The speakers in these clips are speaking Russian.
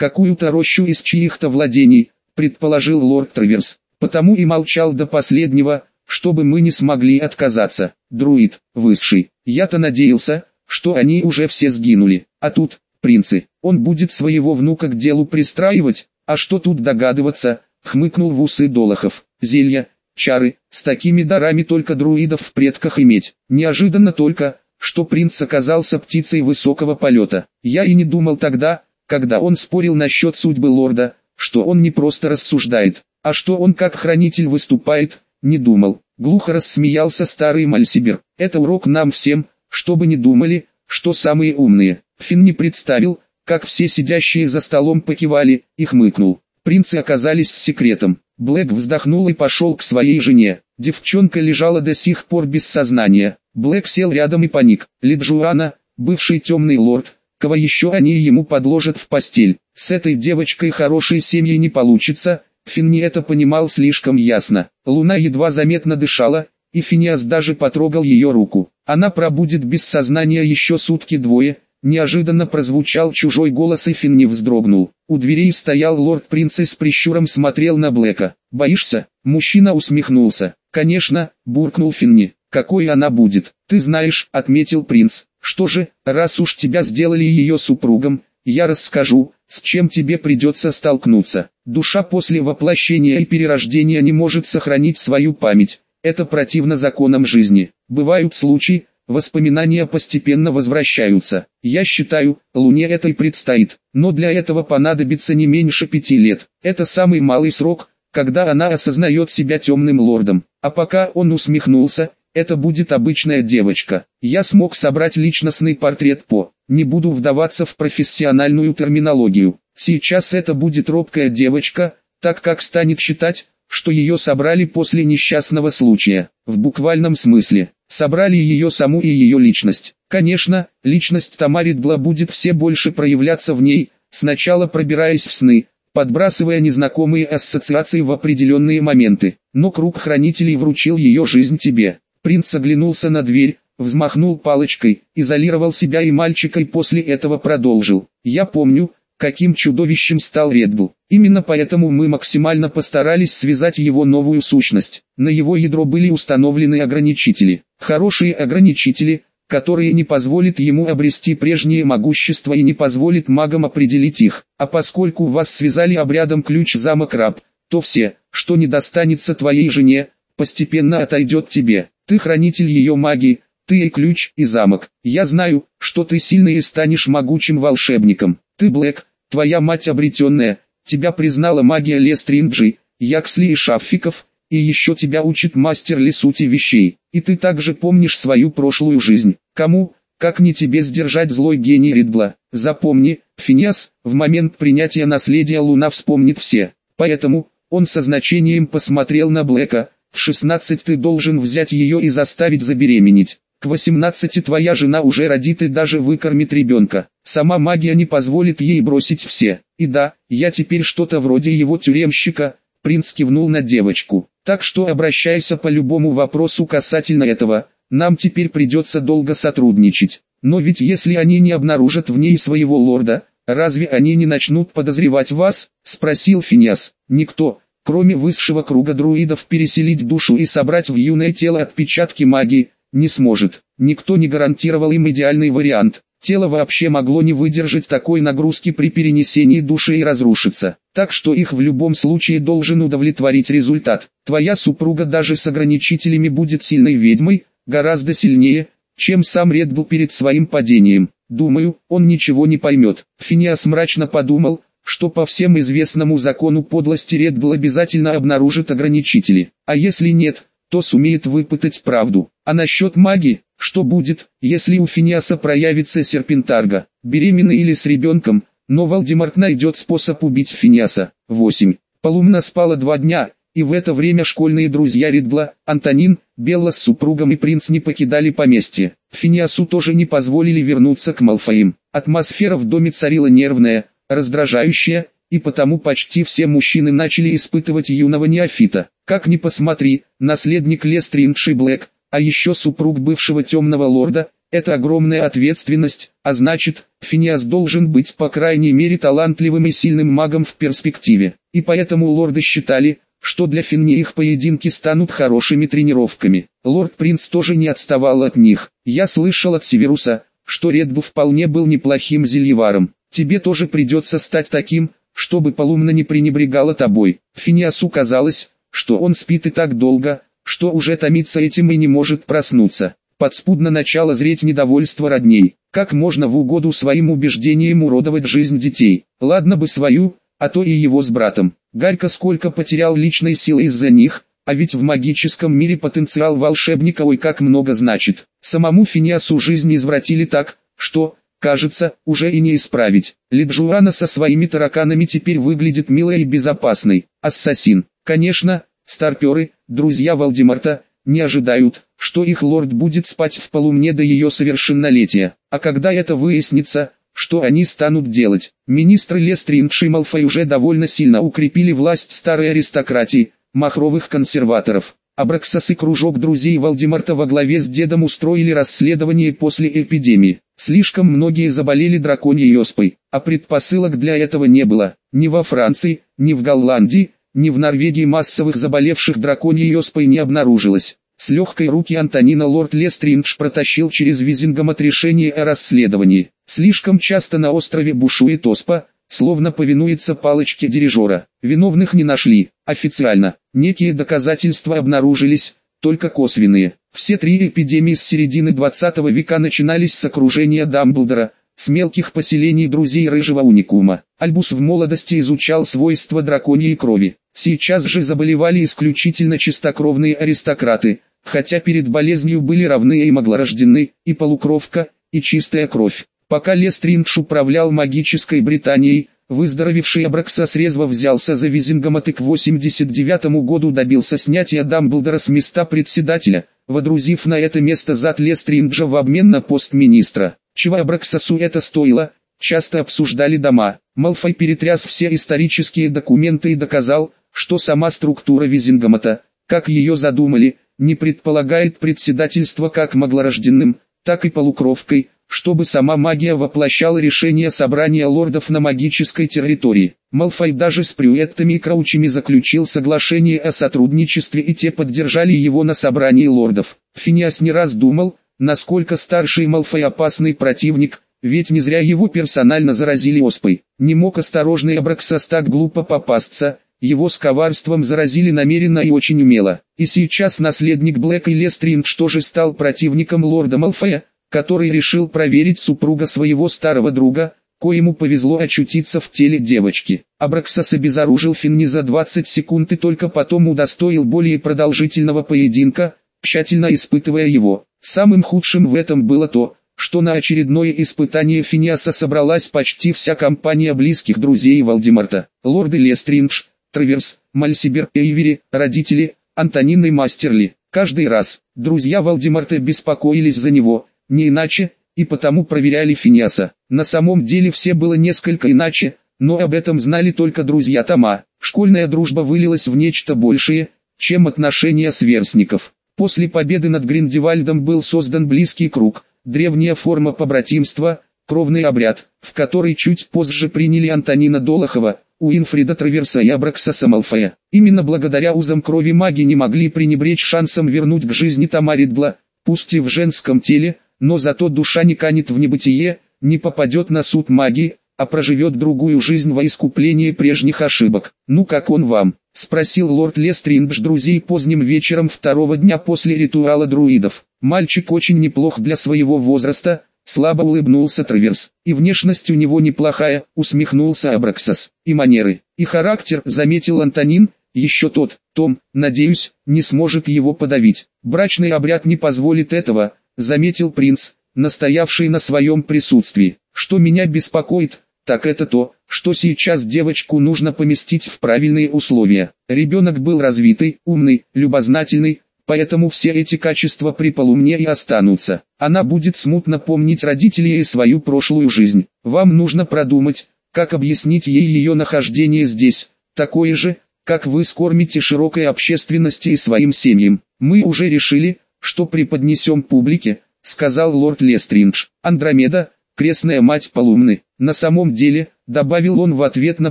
какую-то рощу из чьих-то владений, предположил лорд Траверс. Потому и молчал до последнего, чтобы мы не смогли отказаться. Друид, высший, я-то надеялся, что они уже все сгинули, а тут, принцы, он будет своего внука к делу пристраивать, а что тут догадываться, хмыкнул в усы Долохов. Зелья, чары, с такими дарами только друидов в предках иметь. Неожиданно только, что принц оказался птицей высокого полета. Я и не думал тогда, когда он спорил насчет судьбы лорда, что он не просто рассуждает, а что он как хранитель выступает, не думал. Глухо рассмеялся старый Мальсибер. Это урок нам всем, чтобы не думали, что самые умные. Фин не представил, как все сидящие за столом покивали, и хмыкнул. Принцы оказались с секретом. Блэк вздохнул и пошел к своей жене. Девчонка лежала до сих пор без сознания. Блэк сел рядом и паник. Лиджуана, бывший темный лорд, кого еще они ему подложат в постель. С этой девочкой хорошей семьи не получится, Финни это понимал слишком ясно. Луна едва заметно дышала, и Финиас даже потрогал ее руку. Она пробудет без сознания еще сутки-двое, Неожиданно прозвучал чужой голос и Финни вздрогнул. У дверей стоял лорд принц и с прищуром смотрел на Блэка. «Боишься?» Мужчина усмехнулся. «Конечно», буркнул Финни. «Какой она будет?» «Ты знаешь», отметил принц. «Что же, раз уж тебя сделали ее супругом, я расскажу, с чем тебе придется столкнуться. Душа после воплощения и перерождения не может сохранить свою память. Это противно законам жизни. Бывают случаи, Воспоминания постепенно возвращаются. Я считаю, Луне это и предстоит, но для этого понадобится не меньше пяти лет. Это самый малый срок, когда она осознает себя темным лордом. А пока он усмехнулся, это будет обычная девочка. Я смог собрать личностный портрет по. Не буду вдаваться в профессиональную терминологию. Сейчас это будет робкая девочка, так как станет считать, что ее собрали после несчастного случая. В буквальном смысле собрали ее саму и ее личность. Конечно, личность Тамаридгла будет все больше проявляться в ней, сначала пробираясь в сны, подбрасывая незнакомые ассоциации в определенные моменты. Но круг хранителей вручил ее жизнь тебе. Принц оглянулся на дверь, взмахнул палочкой, изолировал себя и мальчика и после этого продолжил. Я помню, каким чудовищем стал Реддл. Именно поэтому мы максимально постарались связать его новую сущность. На его ядро были установлены ограничители. Хорошие ограничители, которые не позволят ему обрести прежнее могущество и не позволят магам определить их. А поскольку вас связали обрядом ключ замок раб, то все, что не достанется твоей жене, постепенно отойдет тебе. Ты хранитель ее магии, ты и ключ, и замок. Я знаю, что ты сильный и станешь могучим волшебником. Ты Блэк, Твоя мать обретенная, тебя признала магия Лестринджи, Яксли и Шаффиков, и еще тебя учит мастер Лесути вещей. И ты также помнишь свою прошлую жизнь. Кому, как не тебе сдержать злой гений Ридла? Запомни, Финиас, в момент принятия наследия Луна вспомнит все. Поэтому, он со значением посмотрел на Блэка, в 16 ты должен взять ее и заставить забеременеть. К 18 твоя жена уже родит и даже выкормит ребенка. Сама магия не позволит ей бросить все. И да, я теперь что-то вроде его тюремщика, принц кивнул на девочку. Так что обращайся по любому вопросу касательно этого, нам теперь придется долго сотрудничать. Но ведь если они не обнаружат в ней своего лорда, разве они не начнут подозревать вас? Спросил Финиас. Никто, кроме высшего круга друидов переселить душу и собрать в юное тело отпечатки магии, не сможет. Никто не гарантировал им идеальный вариант. Тело вообще могло не выдержать такой нагрузки при перенесении души и разрушиться. Так что их в любом случае должен удовлетворить результат. Твоя супруга даже с ограничителями будет сильной ведьмой, гораздо сильнее, чем сам Реддл перед своим падением. Думаю, он ничего не поймет. Финиас мрачно подумал, что по всем известному закону подлости Реддл обязательно обнаружит ограничители. А если нет, то сумеет выпытать правду. А насчет магии, что будет, если у Финиаса проявится серпентарга, беременный или с ребенком, но Волдеморт найдет способ убить Финиаса. 8. Полумна спала два дня, и в это время школьные друзья Реддла, Антонин, Белла с супругом и принц не покидали поместье. Финиасу тоже не позволили вернуться к Малфоям. Атмосфера в доме царила нервная, раздражающая, и потому почти все мужчины начали испытывать юного неофита. Как ни посмотри, наследник Лестриндши Блэк, а еще супруг бывшего темного лорда, Это огромная ответственность, а значит, Финиас должен быть по крайней мере талантливым и сильным магом в перспективе. И поэтому лорды считали, что для Финни их поединки станут хорошими тренировками. Лорд Принц тоже не отставал от них. Я слышал от Северуса, что Редбу вполне был неплохим зельеваром. Тебе тоже придется стать таким, чтобы полумно не пренебрегала тобой. Финиасу казалось, что он спит и так долго, что уже томится этим и не может проснуться. Подспудно начало зреть недовольство родней. Как можно в угоду своим убеждениям уродовать жизнь детей? Ладно бы свою, а то и его с братом. Гарько сколько потерял личной силы из-за них, а ведь в магическом мире потенциал волшебника ой как много значит. Самому Финиасу жизнь извратили так, что, кажется, уже и не исправить. Лиджуана со своими тараканами теперь выглядит милой и безопасной. Ассасин. Конечно, старперы, друзья Валдемарта, не ожидают, что их лорд будет спать в полумне до ее совершеннолетия. А когда это выяснится, что они станут делать? Министры Лестриндж и Малфой уже довольно сильно укрепили власть старой аристократии, махровых консерваторов. Абраксас и кружок друзей Валдемарта во главе с дедом устроили расследование после эпидемии. Слишком многие заболели драконьей оспой, а предпосылок для этого не было. Ни во Франции, ни в Голландии, ни в Норвегии массовых заболевших драконьей оспой не обнаружилось. С легкой руки Антонина лорд Лестриндж протащил через Визингомот решение о расследовании. Слишком часто на острове бушует оспа, словно повинуется палочке дирижера. Виновных не нашли, официально. Некие доказательства обнаружились, только косвенные. Все три эпидемии с середины 20 века начинались с окружения Дамблдора, с мелких поселений друзей рыжего уникума. Альбус в молодости изучал свойства драконьей крови. Сейчас же заболевали исключительно чистокровные аристократы, хотя перед болезнью были равны и маглорождены, и полукровка, и чистая кровь. Пока Лестриндж управлял магической Британией, выздоровевший Абраксас резво взялся за Визингомот и к 89 году добился снятия Дамблдора с места председателя, водрузив на это место зад Лестринджа в обмен на пост министра. Чего Абраксасу это стоило, часто обсуждали дома. Малфой перетряс все исторические документы и доказал, что сама структура Визингомота, как ее задумали, не предполагает председательство как маглорожденным, так и полукровкой, чтобы сама магия воплощала решение собрания лордов на магической территории. Малфой даже с Прюэттами и Краучами заключил соглашение о сотрудничестве и те поддержали его на собрании лордов. Финиас не раз думал, насколько старший Малфой опасный противник, ведь не зря его персонально заразили оспой. Не мог осторожный Абраксас так глупо попасться, его с коварством заразили намеренно и очень умело. И сейчас наследник Блэка и Лестриндж тоже стал противником лорда Малфоя, который решил проверить супруга своего старого друга, коему повезло очутиться в теле девочки. Абраксас обезоружил Финни за 20 секунд и только потом удостоил более продолжительного поединка, тщательно испытывая его. Самым худшим в этом было то, что на очередное испытание Финиаса собралась почти вся компания близких друзей Валдемарта. Лорды Лестриндж, Траверс, Мальсибер, Эйвери, родители, Антонин и Мастерли. Каждый раз, друзья Валдемарта беспокоились за него, не иначе, и потому проверяли Финиаса. На самом деле все было несколько иначе, но об этом знали только друзья Тома. Школьная дружба вылилась в нечто большее, чем отношения сверстников. После победы над Гриндевальдом был создан близкий круг, древняя форма побратимства, кровный обряд, в который чуть позже приняли Антонина Долохова, Уинфрида Траверса и Абраксаса Малфоя. Именно благодаря узам крови маги не могли пренебречь шансом вернуть к жизни Тамаридгла, пусть и в женском теле, но зато душа не канет в небытие, не попадет на суд магии, а проживет другую жизнь во искупление прежних ошибок. «Ну как он вам?» – спросил лорд Лестриндж друзей поздним вечером второго дня после ритуала друидов. Мальчик очень неплох для своего возраста, слабо улыбнулся Траверс. И внешность у него неплохая, усмехнулся Абраксас. И манеры, и характер, заметил Антонин, еще тот, Том, надеюсь, не сможет его подавить. Брачный обряд не позволит этого, заметил принц, настоявший на своем присутствии. Что меня беспокоит, так это то, что сейчас девочку нужно поместить в правильные условия. Ребенок был развитый, умный, любознательный, поэтому все эти качества при полумне и останутся. Она будет смутно помнить родителей и свою прошлую жизнь. Вам нужно продумать, как объяснить ей ее нахождение здесь, такое же, как вы скормите широкой общественности и своим семьям. Мы уже решили, что преподнесем публике, сказал лорд Лестринж. Андромеда, крестная мать Полумны. На самом деле, добавил он в ответ на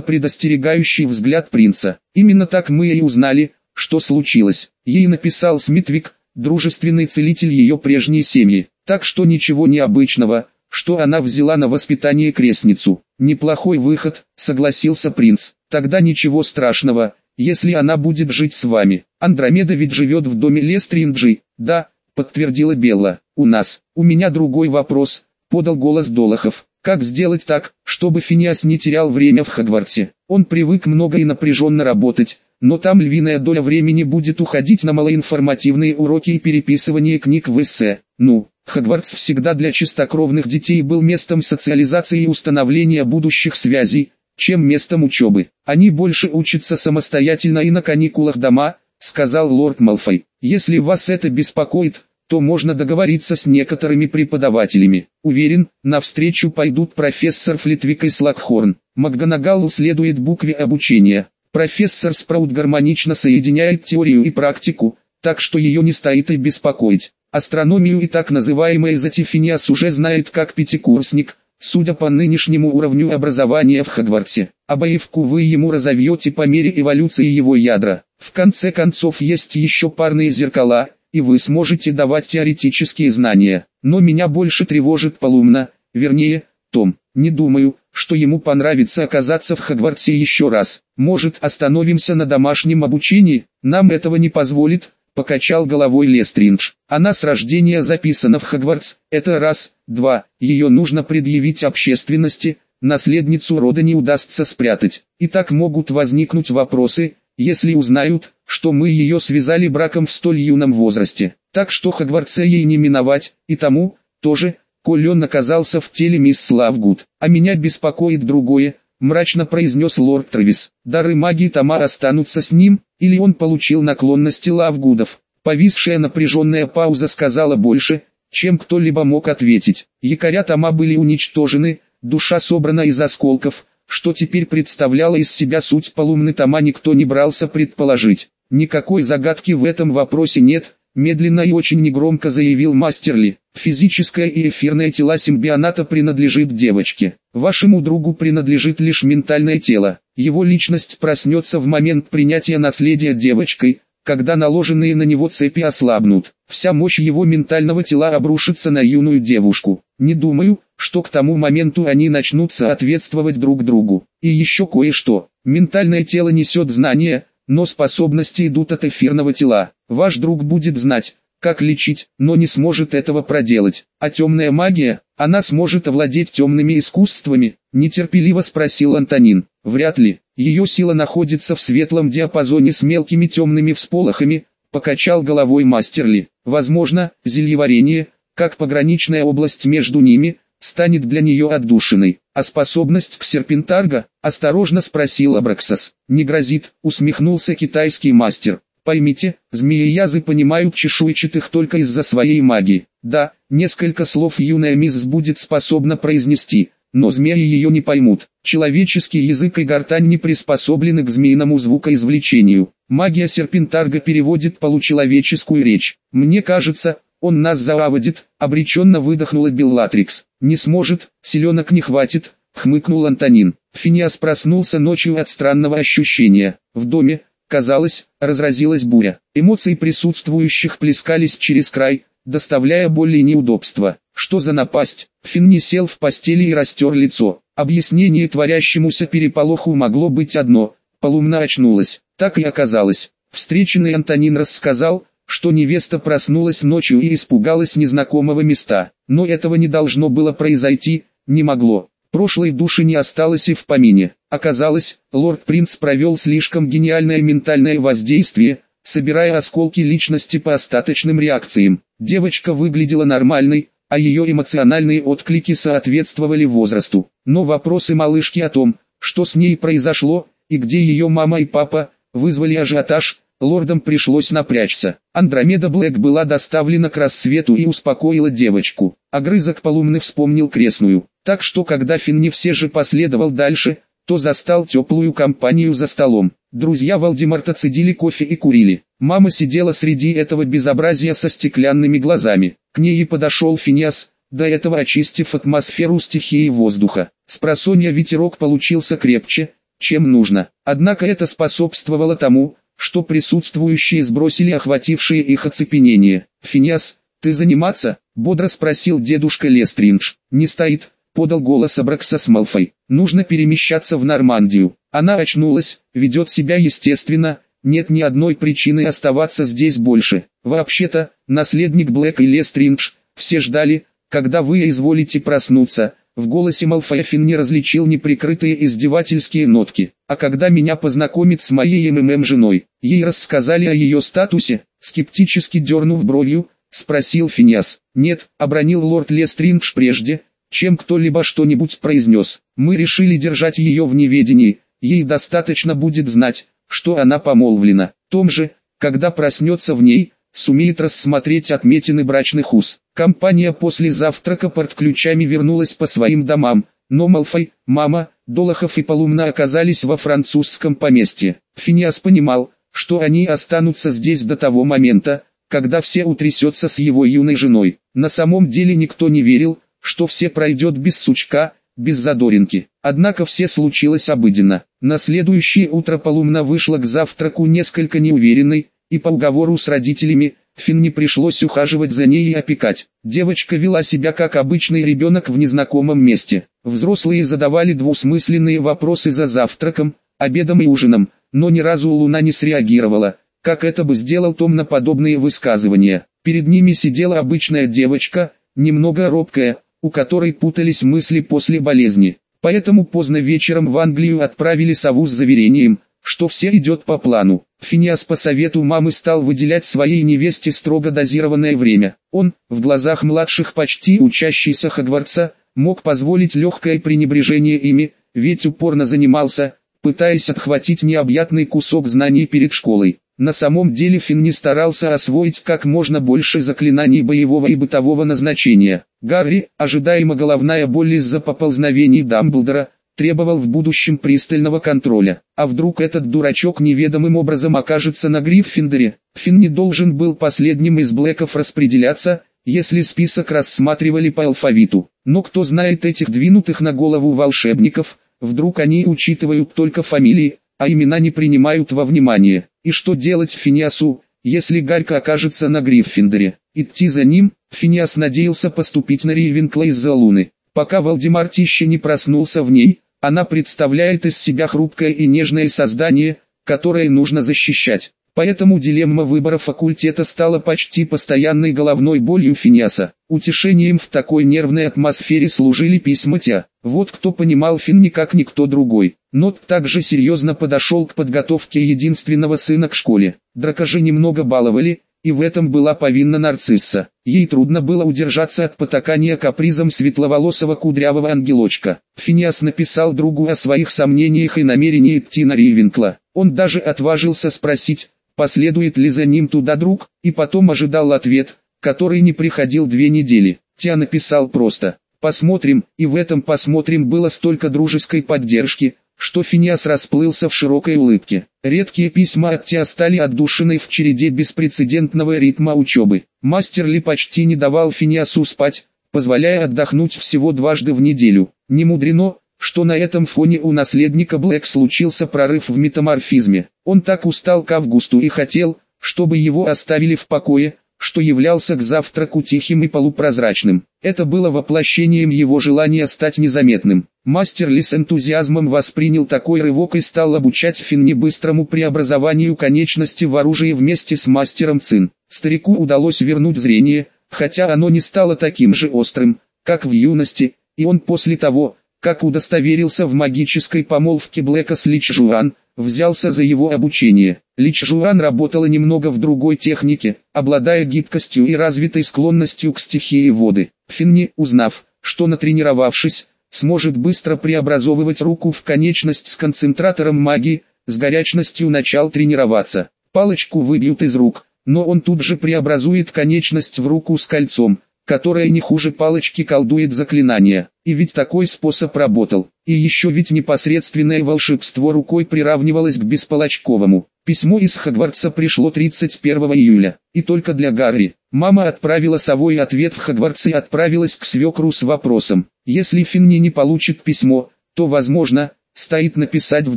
предостерегающий взгляд принца. Именно так мы и узнали, что случилось. Ей написал Смитвик, дружественный целитель ее прежней семьи. Так что ничего необычного, что она взяла на воспитание крестницу. Неплохой выход, согласился принц. Тогда ничего страшного, если она будет жить с вами. Андромеда ведь живет в доме Лестринджи. Да, подтвердила Белла. У нас, у меня другой вопрос, подал голос Долохов. Как сделать так, чтобы Финиас не терял время в Хогвартсе? Он привык много и напряженно работать, но там львиная доля времени будет уходить на малоинформативные уроки и переписывание книг в эссе. Ну, Хогвартс всегда для чистокровных детей был местом социализации и установления будущих связей, чем местом учебы. Они больше учатся самостоятельно и на каникулах дома, сказал лорд Малфой. Если вас это беспокоит, то можно договориться с некоторыми преподавателями. Уверен, навстречу пойдут профессор Флитвик и Слакхорн. МакГонагалл следует букве обучения. Профессор Спраут гармонично соединяет теорию и практику, так что ее не стоит и беспокоить. Астрономию и так называемый Затифиниас уже знает как пятикурсник, судя по нынешнему уровню образования в Хогвартсе. А боевку вы ему разовьете по мере эволюции его ядра. В конце концов есть еще парные зеркала – и вы сможете давать теоретические знания. Но меня больше тревожит Полумна, вернее, Том. Не думаю, что ему понравится оказаться в Хогвартсе еще раз. Может остановимся на домашнем обучении? Нам этого не позволит, покачал головой Лестриндж. Она с рождения записана в Хогвартс, это раз, два, ее нужно предъявить общественности, наследницу рода не удастся спрятать. И так могут возникнуть вопросы, если узнают, что мы ее связали браком в столь юном возрасте. Так что Хогвартса ей не миновать, и тому, тоже, коль он оказался в теле мисс Лавгуд. А меня беспокоит другое, мрачно произнес лорд Трэвис. Дары магии Тамар останутся с ним, или он получил наклонности Лавгудов. Повисшая напряженная пауза сказала больше, чем кто-либо мог ответить. Якоря Тома были уничтожены, душа собрана из осколков, что теперь представляла из себя суть полумны тома никто не брался предположить. Никакой загадки в этом вопросе нет, медленно и очень негромко заявил Мастерли. Физическое и эфирное тела симбионата принадлежит девочке. Вашему другу принадлежит лишь ментальное тело. Его личность проснется в момент принятия наследия девочкой, когда наложенные на него цепи ослабнут. Вся мощь его ментального тела обрушится на юную девушку. Не думаю, что к тому моменту они начнут соответствовать друг другу. И еще кое-что. Ментальное тело несет знания, но способности идут от эфирного тела. Ваш друг будет знать, как лечить, но не сможет этого проделать. А темная магия, она сможет овладеть темными искусствами? Нетерпеливо спросил Антонин. Вряд ли. Ее сила находится в светлом диапазоне с мелкими темными всполохами, покачал головой Мастерли. Возможно, зельеварение, как пограничная область между ними, станет для нее отдушиной. А способность к серпентарго, осторожно спросил Абраксас. Не грозит, усмехнулся китайский мастер. Поймите, змеи-язы понимают чешуйчатых только из-за своей магии. Да, несколько слов юная мисс будет способна произнести, но змеи ее не поймут. Человеческий язык и гортань не приспособлены к змеиному звукоизвлечению. Магия серпентарга переводит получеловеческую речь. Мне кажется, он нас заводит, обреченно выдохнула Беллатрикс. Не сможет, селенок не хватит, хмыкнул Антонин. Финиас проснулся ночью от странного ощущения. В доме, казалось, разразилась буря. Эмоции присутствующих плескались через край, доставляя боль и неудобства. Что за напасть? Финни сел в постели и растер лицо. Объяснение творящемуся переполоху могло быть одно. Полумна очнулась. Так и оказалось. Встреченный Антонин рассказал, что невеста проснулась ночью и испугалась незнакомого места. Но этого не должно было произойти, не могло. Прошлой души не осталось и в помине. Оказалось, лорд-принц провел слишком гениальное ментальное воздействие, собирая осколки личности по остаточным реакциям. Девочка выглядела нормальной, а ее эмоциональные отклики соответствовали возрасту. Но вопросы малышки о том, что с ней произошло, и где ее мама и папа, вызвали ажиотаж, лордам пришлось напрячься. Андромеда Блэк была доставлена к рассвету и успокоила девочку. Огрызок полумны вспомнил крестную. Так что когда Финни все же последовал дальше, то застал теплую компанию за столом. Друзья Валдемарта цедили кофе и курили. Мама сидела среди этого безобразия со стеклянными глазами. К ней и подошел Финиас, до этого очистив атмосферу стихии воздуха. Спросонья ветерок получился крепче, чем нужно. Однако это способствовало тому, что присутствующие сбросили охватившее их оцепенение. «Финиас, ты заниматься?» – бодро спросил дедушка Лестриндж. «Не стоит», – подал голос Абраксас Малфой. «Нужно перемещаться в Нормандию». Она очнулась, ведет себя естественно, нет ни одной причины оставаться здесь больше. Вообще-то, наследник Блэк и Лестриндж, все ждали, когда вы изволите проснуться. В голосе Малфоя Финн не различил неприкрытые издевательские нотки. А когда меня познакомит с моей МММ женой, ей рассказали о ее статусе, скептически дернув бровью, спросил Финиас. Нет, обронил лорд Лестриндж прежде, чем кто-либо что-нибудь произнес. Мы решили держать ее в неведении, ей достаточно будет знать, что она помолвлена. Том же, когда проснется в ней, сумеет рассмотреть отметины брачных уз. Компания после завтрака под ключами вернулась по своим домам, но Малфой, мама, Долохов и Полумна оказались во французском поместье. Финиас понимал, что они останутся здесь до того момента, когда все утрясется с его юной женой. На самом деле никто не верил, что все пройдет без сучка, без задоринки. Однако все случилось обыденно. На следующее утро Полумна вышла к завтраку несколько неуверенной, и по уговору с родителями, Фин не пришлось ухаживать за ней и опекать. Девочка вела себя как обычный ребенок в незнакомом месте. Взрослые задавали двусмысленные вопросы за завтраком, обедом и ужином, но ни разу Луна не среагировала, как это бы сделал Том на подобные высказывания. Перед ними сидела обычная девочка, немного робкая, у которой путались мысли после болезни. Поэтому поздно вечером в Англию отправили сову с заверением, что все идет по плану. Финиас по совету мамы стал выделять своей невесте строго дозированное время. Он, в глазах младших почти учащийся Хогвартса, мог позволить легкое пренебрежение ими, ведь упорно занимался, пытаясь отхватить необъятный кусок знаний перед школой. На самом деле Финн не старался освоить как можно больше заклинаний боевого и бытового назначения. Гарри, ожидаемо головная боль из-за поползновений Дамблдора, требовал в будущем пристального контроля. А вдруг этот дурачок неведомым образом окажется на Гриффиндоре? Финн не должен был последним из Блэков распределяться, если список рассматривали по алфавиту. Но кто знает этих двинутых на голову волшебников, вдруг они учитывают только фамилии, а имена не принимают во внимание. И что делать Финиасу, если Гарька окажется на Гриффиндоре? Идти за ним, Финиас надеялся поступить на Ривенкла из-за луны. Пока Валдемар еще не проснулся в ней, она представляет из себя хрупкое и нежное создание, которое нужно защищать. Поэтому дилемма выбора факультета стала почти постоянной головной болью Финиаса. Утешением в такой нервной атмосфере служили письма Тя. Вот кто понимал Фин не как никто другой. Нот также серьезно подошел к подготовке единственного сына к школе. Драка же немного баловали, и в этом была повинна нарцисса. Ей трудно было удержаться от потакания капризом светловолосого кудрявого ангелочка. Финиас написал другу о своих сомнениях и намерении идти на Ривенкла. Он даже отважился спросить, последует ли за ним туда друг, и потом ожидал ответ, который не приходил две недели. Тя написал просто «посмотрим», и в этом «посмотрим» было столько дружеской поддержки, что Финиас расплылся в широкой улыбке. Редкие письма от Тя стали отдушиной в череде беспрецедентного ритма учебы. Мастер Ли почти не давал Финиасу спать, позволяя отдохнуть всего дважды в неделю. Не мудрено, что на этом фоне у наследника Блэк случился прорыв в метаморфизме. Он так устал к августу и хотел, чтобы его оставили в покое, что являлся к завтраку тихим и полупрозрачным. Это было воплощением его желания стать незаметным. Мастер Ли с энтузиазмом воспринял такой рывок и стал обучать Финни быстрому преобразованию конечности в оружие вместе с мастером Цин. Старику удалось вернуть зрение, хотя оно не стало таким же острым, как в юности, и он после того, как удостоверился в магической помолвке Блэка с Лич Жуан, взялся за его обучение. Лич Жуан работала немного в другой технике, обладая гибкостью и развитой склонностью к стихии воды. Финни, узнав, что натренировавшись, сможет быстро преобразовывать руку в конечность с концентратором магии, с горячностью начал тренироваться. Палочку выбьют из рук, но он тут же преобразует конечность в руку с кольцом, которая не хуже палочки колдует заклинания. И ведь такой способ работал. И еще ведь непосредственное волшебство рукой приравнивалось к беспалочковому. Письмо из Хогвартса пришло 31 июля. И только для Гарри. Мама отправила совой ответ в Хогвартс и отправилась к свекру с вопросом. Если Финни не получит письмо, то возможно, стоит написать в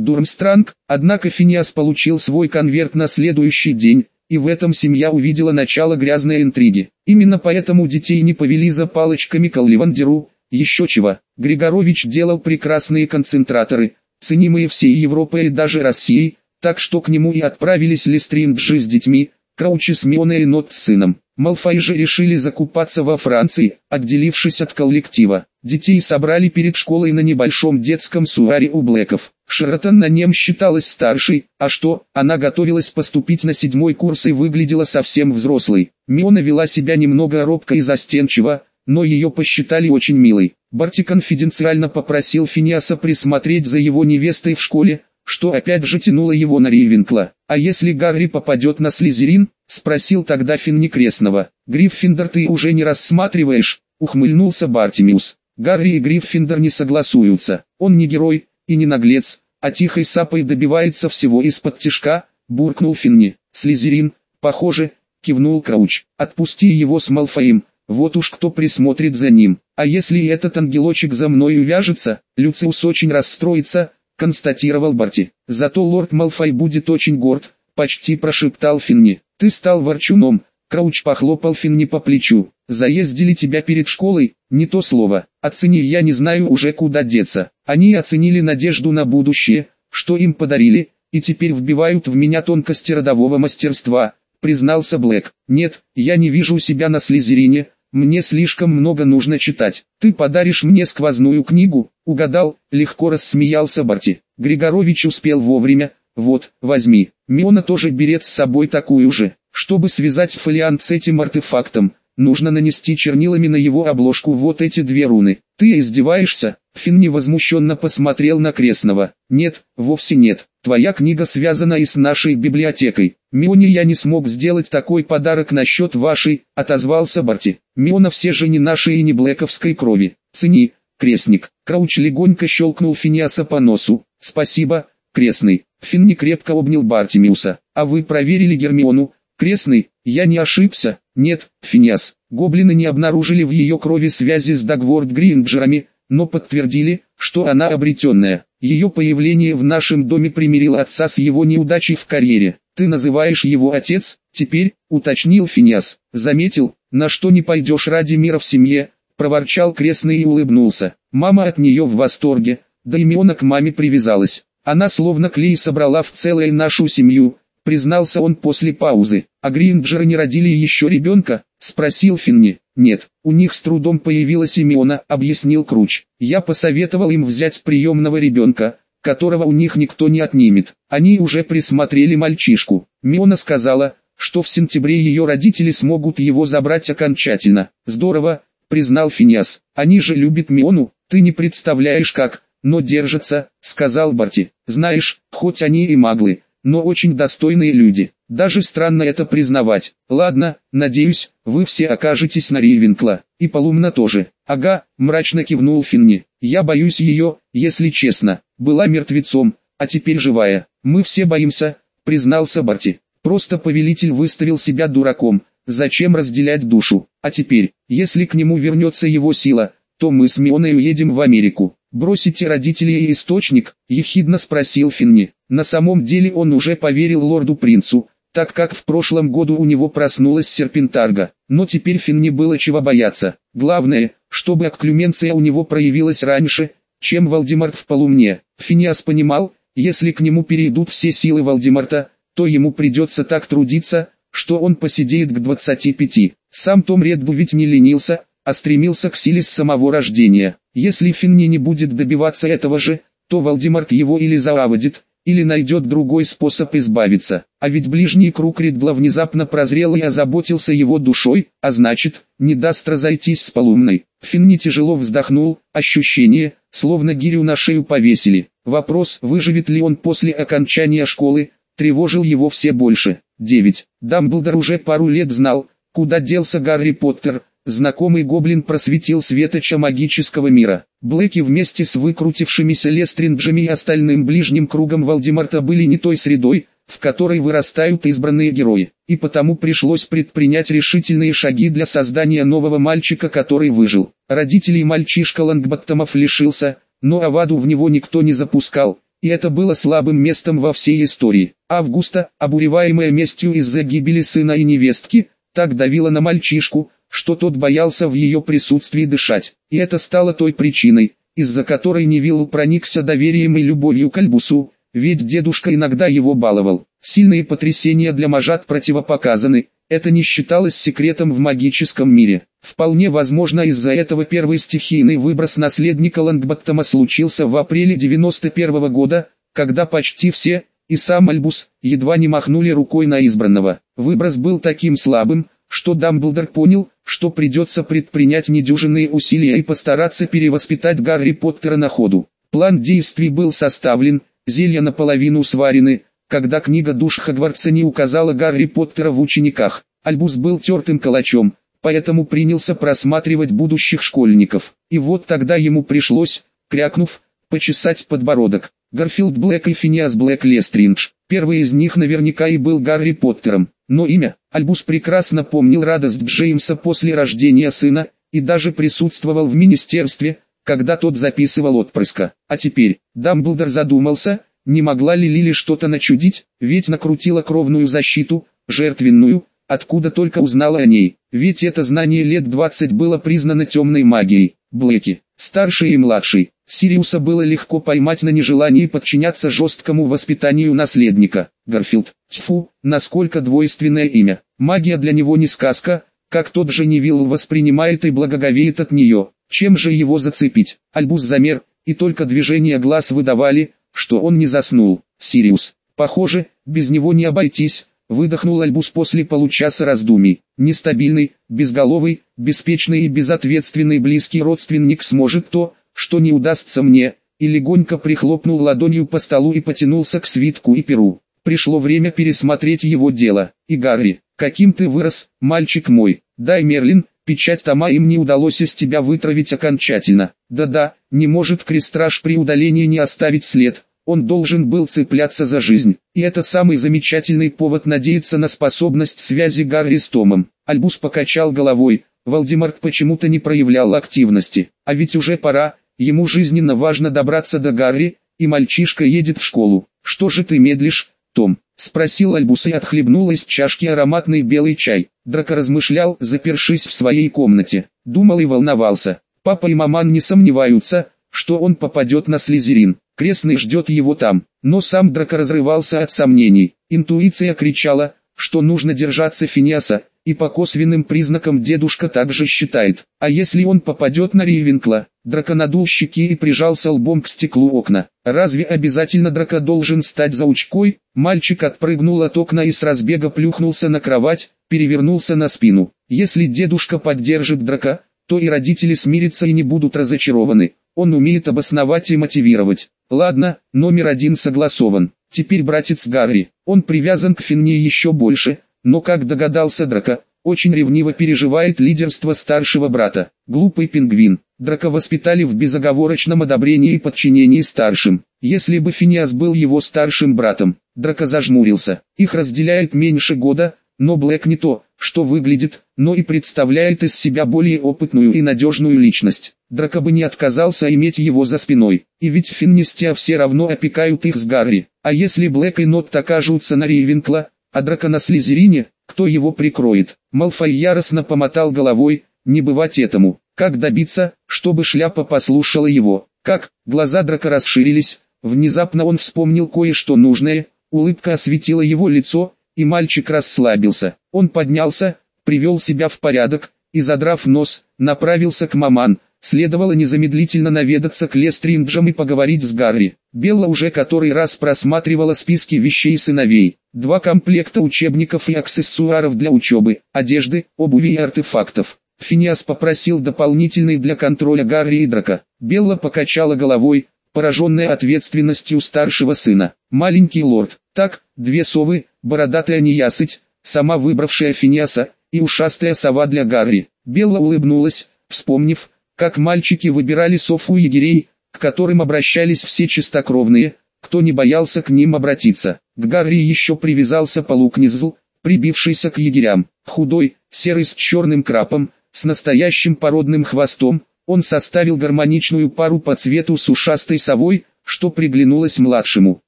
Дурмстранг, однако Финиас получил свой конверт на следующий день, и в этом семья увидела начало грязной интриги. Именно поэтому детей не повели за палочками к Алливандеру, еще чего. Григорович делал прекрасные концентраторы, ценимые всей Европой и даже Россией, так что к нему и отправились Лестринджи с детьми, Краучи с Мионой и Нот с сыном. Малфай же решили закупаться во Франции, отделившись от коллектива. Детей собрали перед школой на небольшом детском суаре у Блэков. Шератон на нем считалась старшей, а что, она готовилась поступить на седьмой курс и выглядела совсем взрослой. Миона вела себя немного робко и застенчиво, но ее посчитали очень милой. Барти конфиденциально попросил Финиаса присмотреть за его невестой в школе, что опять же тянуло его на Рейвенкла. «А если Гарри попадет на Слизерин?» — спросил тогда Финни Крестного. «Гриффиндор ты уже не рассматриваешь?» — ухмыльнулся Бартимиус. «Гарри и Гриффиндор не согласуются. Он не герой и не наглец, а тихой сапой добивается всего из-под тишка», — буркнул Финни. «Слизерин, похоже», — кивнул Крауч. «Отпусти его с Малфоем, вот уж кто присмотрит за ним. А если этот ангелочек за мной увяжется, Люциус очень расстроится, констатировал Барти. Зато лорд Малфой будет очень горд, почти прошептал Финни. Ты стал ворчуном, Крауч похлопал Финни по плечу. Заездили тебя перед школой, не то слово. Оцени я не знаю уже куда деться. Они оценили надежду на будущее, что им подарили, и теперь вбивают в меня тонкости родового мастерства, признался Блэк. Нет, я не вижу себя на Слизерине, мне слишком много нужно читать. Ты подаришь мне сквозную книгу, угадал, легко рассмеялся Барти. Григорович успел вовремя, вот, возьми. Миона тоже берет с собой такую же. Чтобы связать фолиант с этим артефактом, нужно нанести чернилами на его обложку вот эти две руны. Ты издеваешься? Финн невозмущенно посмотрел на Крестного. Нет, вовсе нет. Твоя книга связана и с нашей библиотекой. Мионе я не смог сделать такой подарок насчет вашей, отозвался Барти. Миона все же не нашей и не блэковской крови. Цени, крестник. Крауч легонько щелкнул Финиаса по носу. Спасибо, крестный. Финни крепко обнял Бартимиуса. А вы проверили Гермиону? Крестный, я не ошибся. Нет, Финиас. Гоблины не обнаружили в ее крови связи с Дагворд Гринджерами, но подтвердили, что она обретенная. Ее появление в нашем доме примирило отца с его неудачей в карьере. Ты называешь его отец, теперь, уточнил Финиас. Заметил, на что не пойдешь ради мира в семье, проворчал крестный и улыбнулся. Мама от нее в восторге, да и Миона к маме привязалась. Она словно клей собрала в целое нашу семью, признался он после паузы. «А Гринджеры не родили еще ребенка?» – спросил Финни. «Нет, у них с трудом появилась Имена», – объяснил Круч. «Я посоветовал им взять приемного ребенка, которого у них никто не отнимет. Они уже присмотрели мальчишку. Миона сказала, что в сентябре ее родители смогут его забрать окончательно. Здорово, признал Финиас. Они же любят Миону, ты не представляешь как, но держатся, сказал Барти. Знаешь, хоть они и маглы, но очень достойные люди. Даже странно это признавать. Ладно, надеюсь, вы все окажетесь на Ривенкла. И Полумна тоже. Ага, мрачно кивнул Финни. Я боюсь ее, если честно. Была мертвецом, а теперь живая. Мы все боимся, признался Барти. Просто повелитель выставил себя дураком. Зачем разделять душу? А теперь, если к нему вернется его сила, то мы с Мионой уедем в Америку. «Бросите родителей и источник?» – ехидно спросил Финни. На самом деле он уже поверил лорду-принцу, так как в прошлом году у него проснулась серпентарга. Но теперь Финни было чего бояться. Главное, чтобы окклюменция у него проявилась раньше, чем Волдеморт в Полумне. Финиас понимал, если к нему перейдут все силы Волдеморта, то ему придется так трудиться, что он поседеет к 25. Сам Том Реддл ведь не ленился, а стремился к силе с самого рождения. Если Финни не будет добиваться этого же, то Волдеморт его или заавадит, или найдет другой способ избавиться. А ведь ближний круг Реддла внезапно прозрел и озаботился его душой, а значит, не даст разойтись с Полумной. Финни тяжело вздохнул, ощущение, словно гирю на шею повесили. Вопрос, выживет ли он после окончания школы, тревожил его все больше. 9. Дамблдор уже пару лет знал, куда делся Гарри Поттер, Знакомый гоблин просветил светоча магического мира. Блэки вместе с выкрутившимися Лестринджами и остальным ближним кругом Волдеморта были не той средой, в которой вырастают избранные герои, и потому пришлось предпринять решительные шаги для создания нового мальчика, который выжил. Родителей мальчишка Лангбаттомов лишился, но Аваду в него никто не запускал, и это было слабым местом во всей истории. Августа, обуреваемая местью из-за гибели сына и невестки, так давила на мальчишку, что тот боялся в ее присутствии дышать, и это стало той причиной, из-за которой Невилл проникся доверием и любовью к Альбусу, ведь дедушка иногда его баловал. Сильные потрясения для мажат противопоказаны, это не считалось секретом в магическом мире. Вполне возможно из-за этого первый стихийный выброс наследника Лангбаттома случился в апреле 91 года, когда почти все, и сам Альбус, едва не махнули рукой на избранного. Выброс был таким слабым, что Дамблдор понял, что придется предпринять недюжинные усилия и постараться перевоспитать Гарри Поттера на ходу. План действий был составлен, зелья наполовину сварены, когда книга душ Хогвартса не указала Гарри Поттера в учениках. Альбус был тертым калачом, поэтому принялся просматривать будущих школьников. И вот тогда ему пришлось, крякнув, почесать подбородок. Гарфилд Блэк и Финиас Блэк Лестриндж. Первый из них наверняка и был Гарри Поттером, но имя, Альбус прекрасно помнил радость Джеймса после рождения сына, и даже присутствовал в министерстве, когда тот записывал отпрыска. А теперь, Дамблдор задумался, не могла ли Лили что-то начудить, ведь накрутила кровную защиту, жертвенную, откуда только узнала о ней, ведь это знание лет 20 было признано темной магией. Блэки, старший и младший, Сириуса было легко поймать на нежелании подчиняться жесткому воспитанию наследника. Гарфилд, тьфу, насколько двойственное имя. Магия для него не сказка, как тот же Невилл воспринимает и благоговеет от нее. Чем же его зацепить? Альбус замер, и только движения глаз выдавали, что он не заснул. Сириус, похоже, без него не обойтись, выдохнул Альбус после получаса раздумий. Нестабильный, безголовый, беспечный и безответственный близкий родственник сможет то, что не удастся мне, и легонько прихлопнул ладонью по столу и потянулся к свитку и перу. Пришло время пересмотреть его дело. И Гарри, каким ты вырос, мальчик мой, дай Мерлин, Печать Тома им не удалось из тебя вытравить окончательно. Да-да, не может крестраж при удалении не оставить след. Он должен был цепляться за жизнь. И это самый замечательный повод надеяться на способность связи Гарри с Томом. Альбус покачал головой. Волдеморт почему-то не проявлял активности. А ведь уже пора, ему жизненно важно добраться до Гарри, и мальчишка едет в школу. Что же ты медлишь, Том? Спросил Альбус и отхлебнул из чашки ароматный белый чай. Драко размышлял, запершись в своей комнате. Думал и волновался. Папа и маман не сомневаются, что он попадет на Слизерин. Крестный ждет его там. Но сам Драко разрывался от сомнений. Интуиция кричала, что нужно держаться Финиаса, и по косвенным признакам дедушка также считает. А если он попадет на Ривенкла? Драко надул щеки и прижался лбом к стеклу окна. Разве обязательно Драко должен стать заучкой? Мальчик отпрыгнул от окна и с разбега плюхнулся на кровать, перевернулся на спину. Если дедушка поддержит Драко, то и родители смирятся и не будут разочарованы. Он умеет обосновать и мотивировать. Ладно, номер один согласован. Теперь братец Гарри. Он привязан к Финне еще больше, но как догадался Драко, очень ревниво переживает лидерство старшего брата. Глупый пингвин. Драко воспитали в безоговорочном одобрении и подчинении старшим. Если бы Финиас был его старшим братом, Драко зажмурился. Их разделяет меньше года, но Блэк не то, что выглядит, но и представляет из себя более опытную и надежную личность. Драко бы не отказался иметь его за спиной. И ведь Финнистия все равно опекают их с Гарри. А если Блэк и Нот окажутся на Рейвенкла, а драка на слезерине, кто его прикроет? Малфой яростно помотал головой, не бывать этому. Как добиться, чтобы шляпа послушала его? Как? Глаза драка расширились, внезапно он вспомнил кое-что нужное, улыбка осветила его лицо, и мальчик расслабился. Он поднялся, привел себя в порядок, и задрав нос, направился к маман, Следовало незамедлительно наведаться к Лестринджам и поговорить с Гарри. Белла уже который раз просматривала списки вещей сыновей. Два комплекта учебников и аксессуаров для учебы, одежды, обуви и артефактов. Финиас попросил дополнительный для контроля Гарри и Драка. Белла покачала головой, пораженная ответственностью старшего сына. Маленький лорд, так, две совы, бородатая неясыть, сама выбравшая Финиаса, и ушастая сова для Гарри. Белла улыбнулась, вспомнив, как мальчики выбирали софу егерей, к которым обращались все чистокровные, кто не боялся к ним обратиться. К Гарри еще привязался полукнизл, прибившийся к егерям. Худой, серый с черным крапом, с настоящим породным хвостом, он составил гармоничную пару по цвету с ушастой совой, что приглянулось младшему.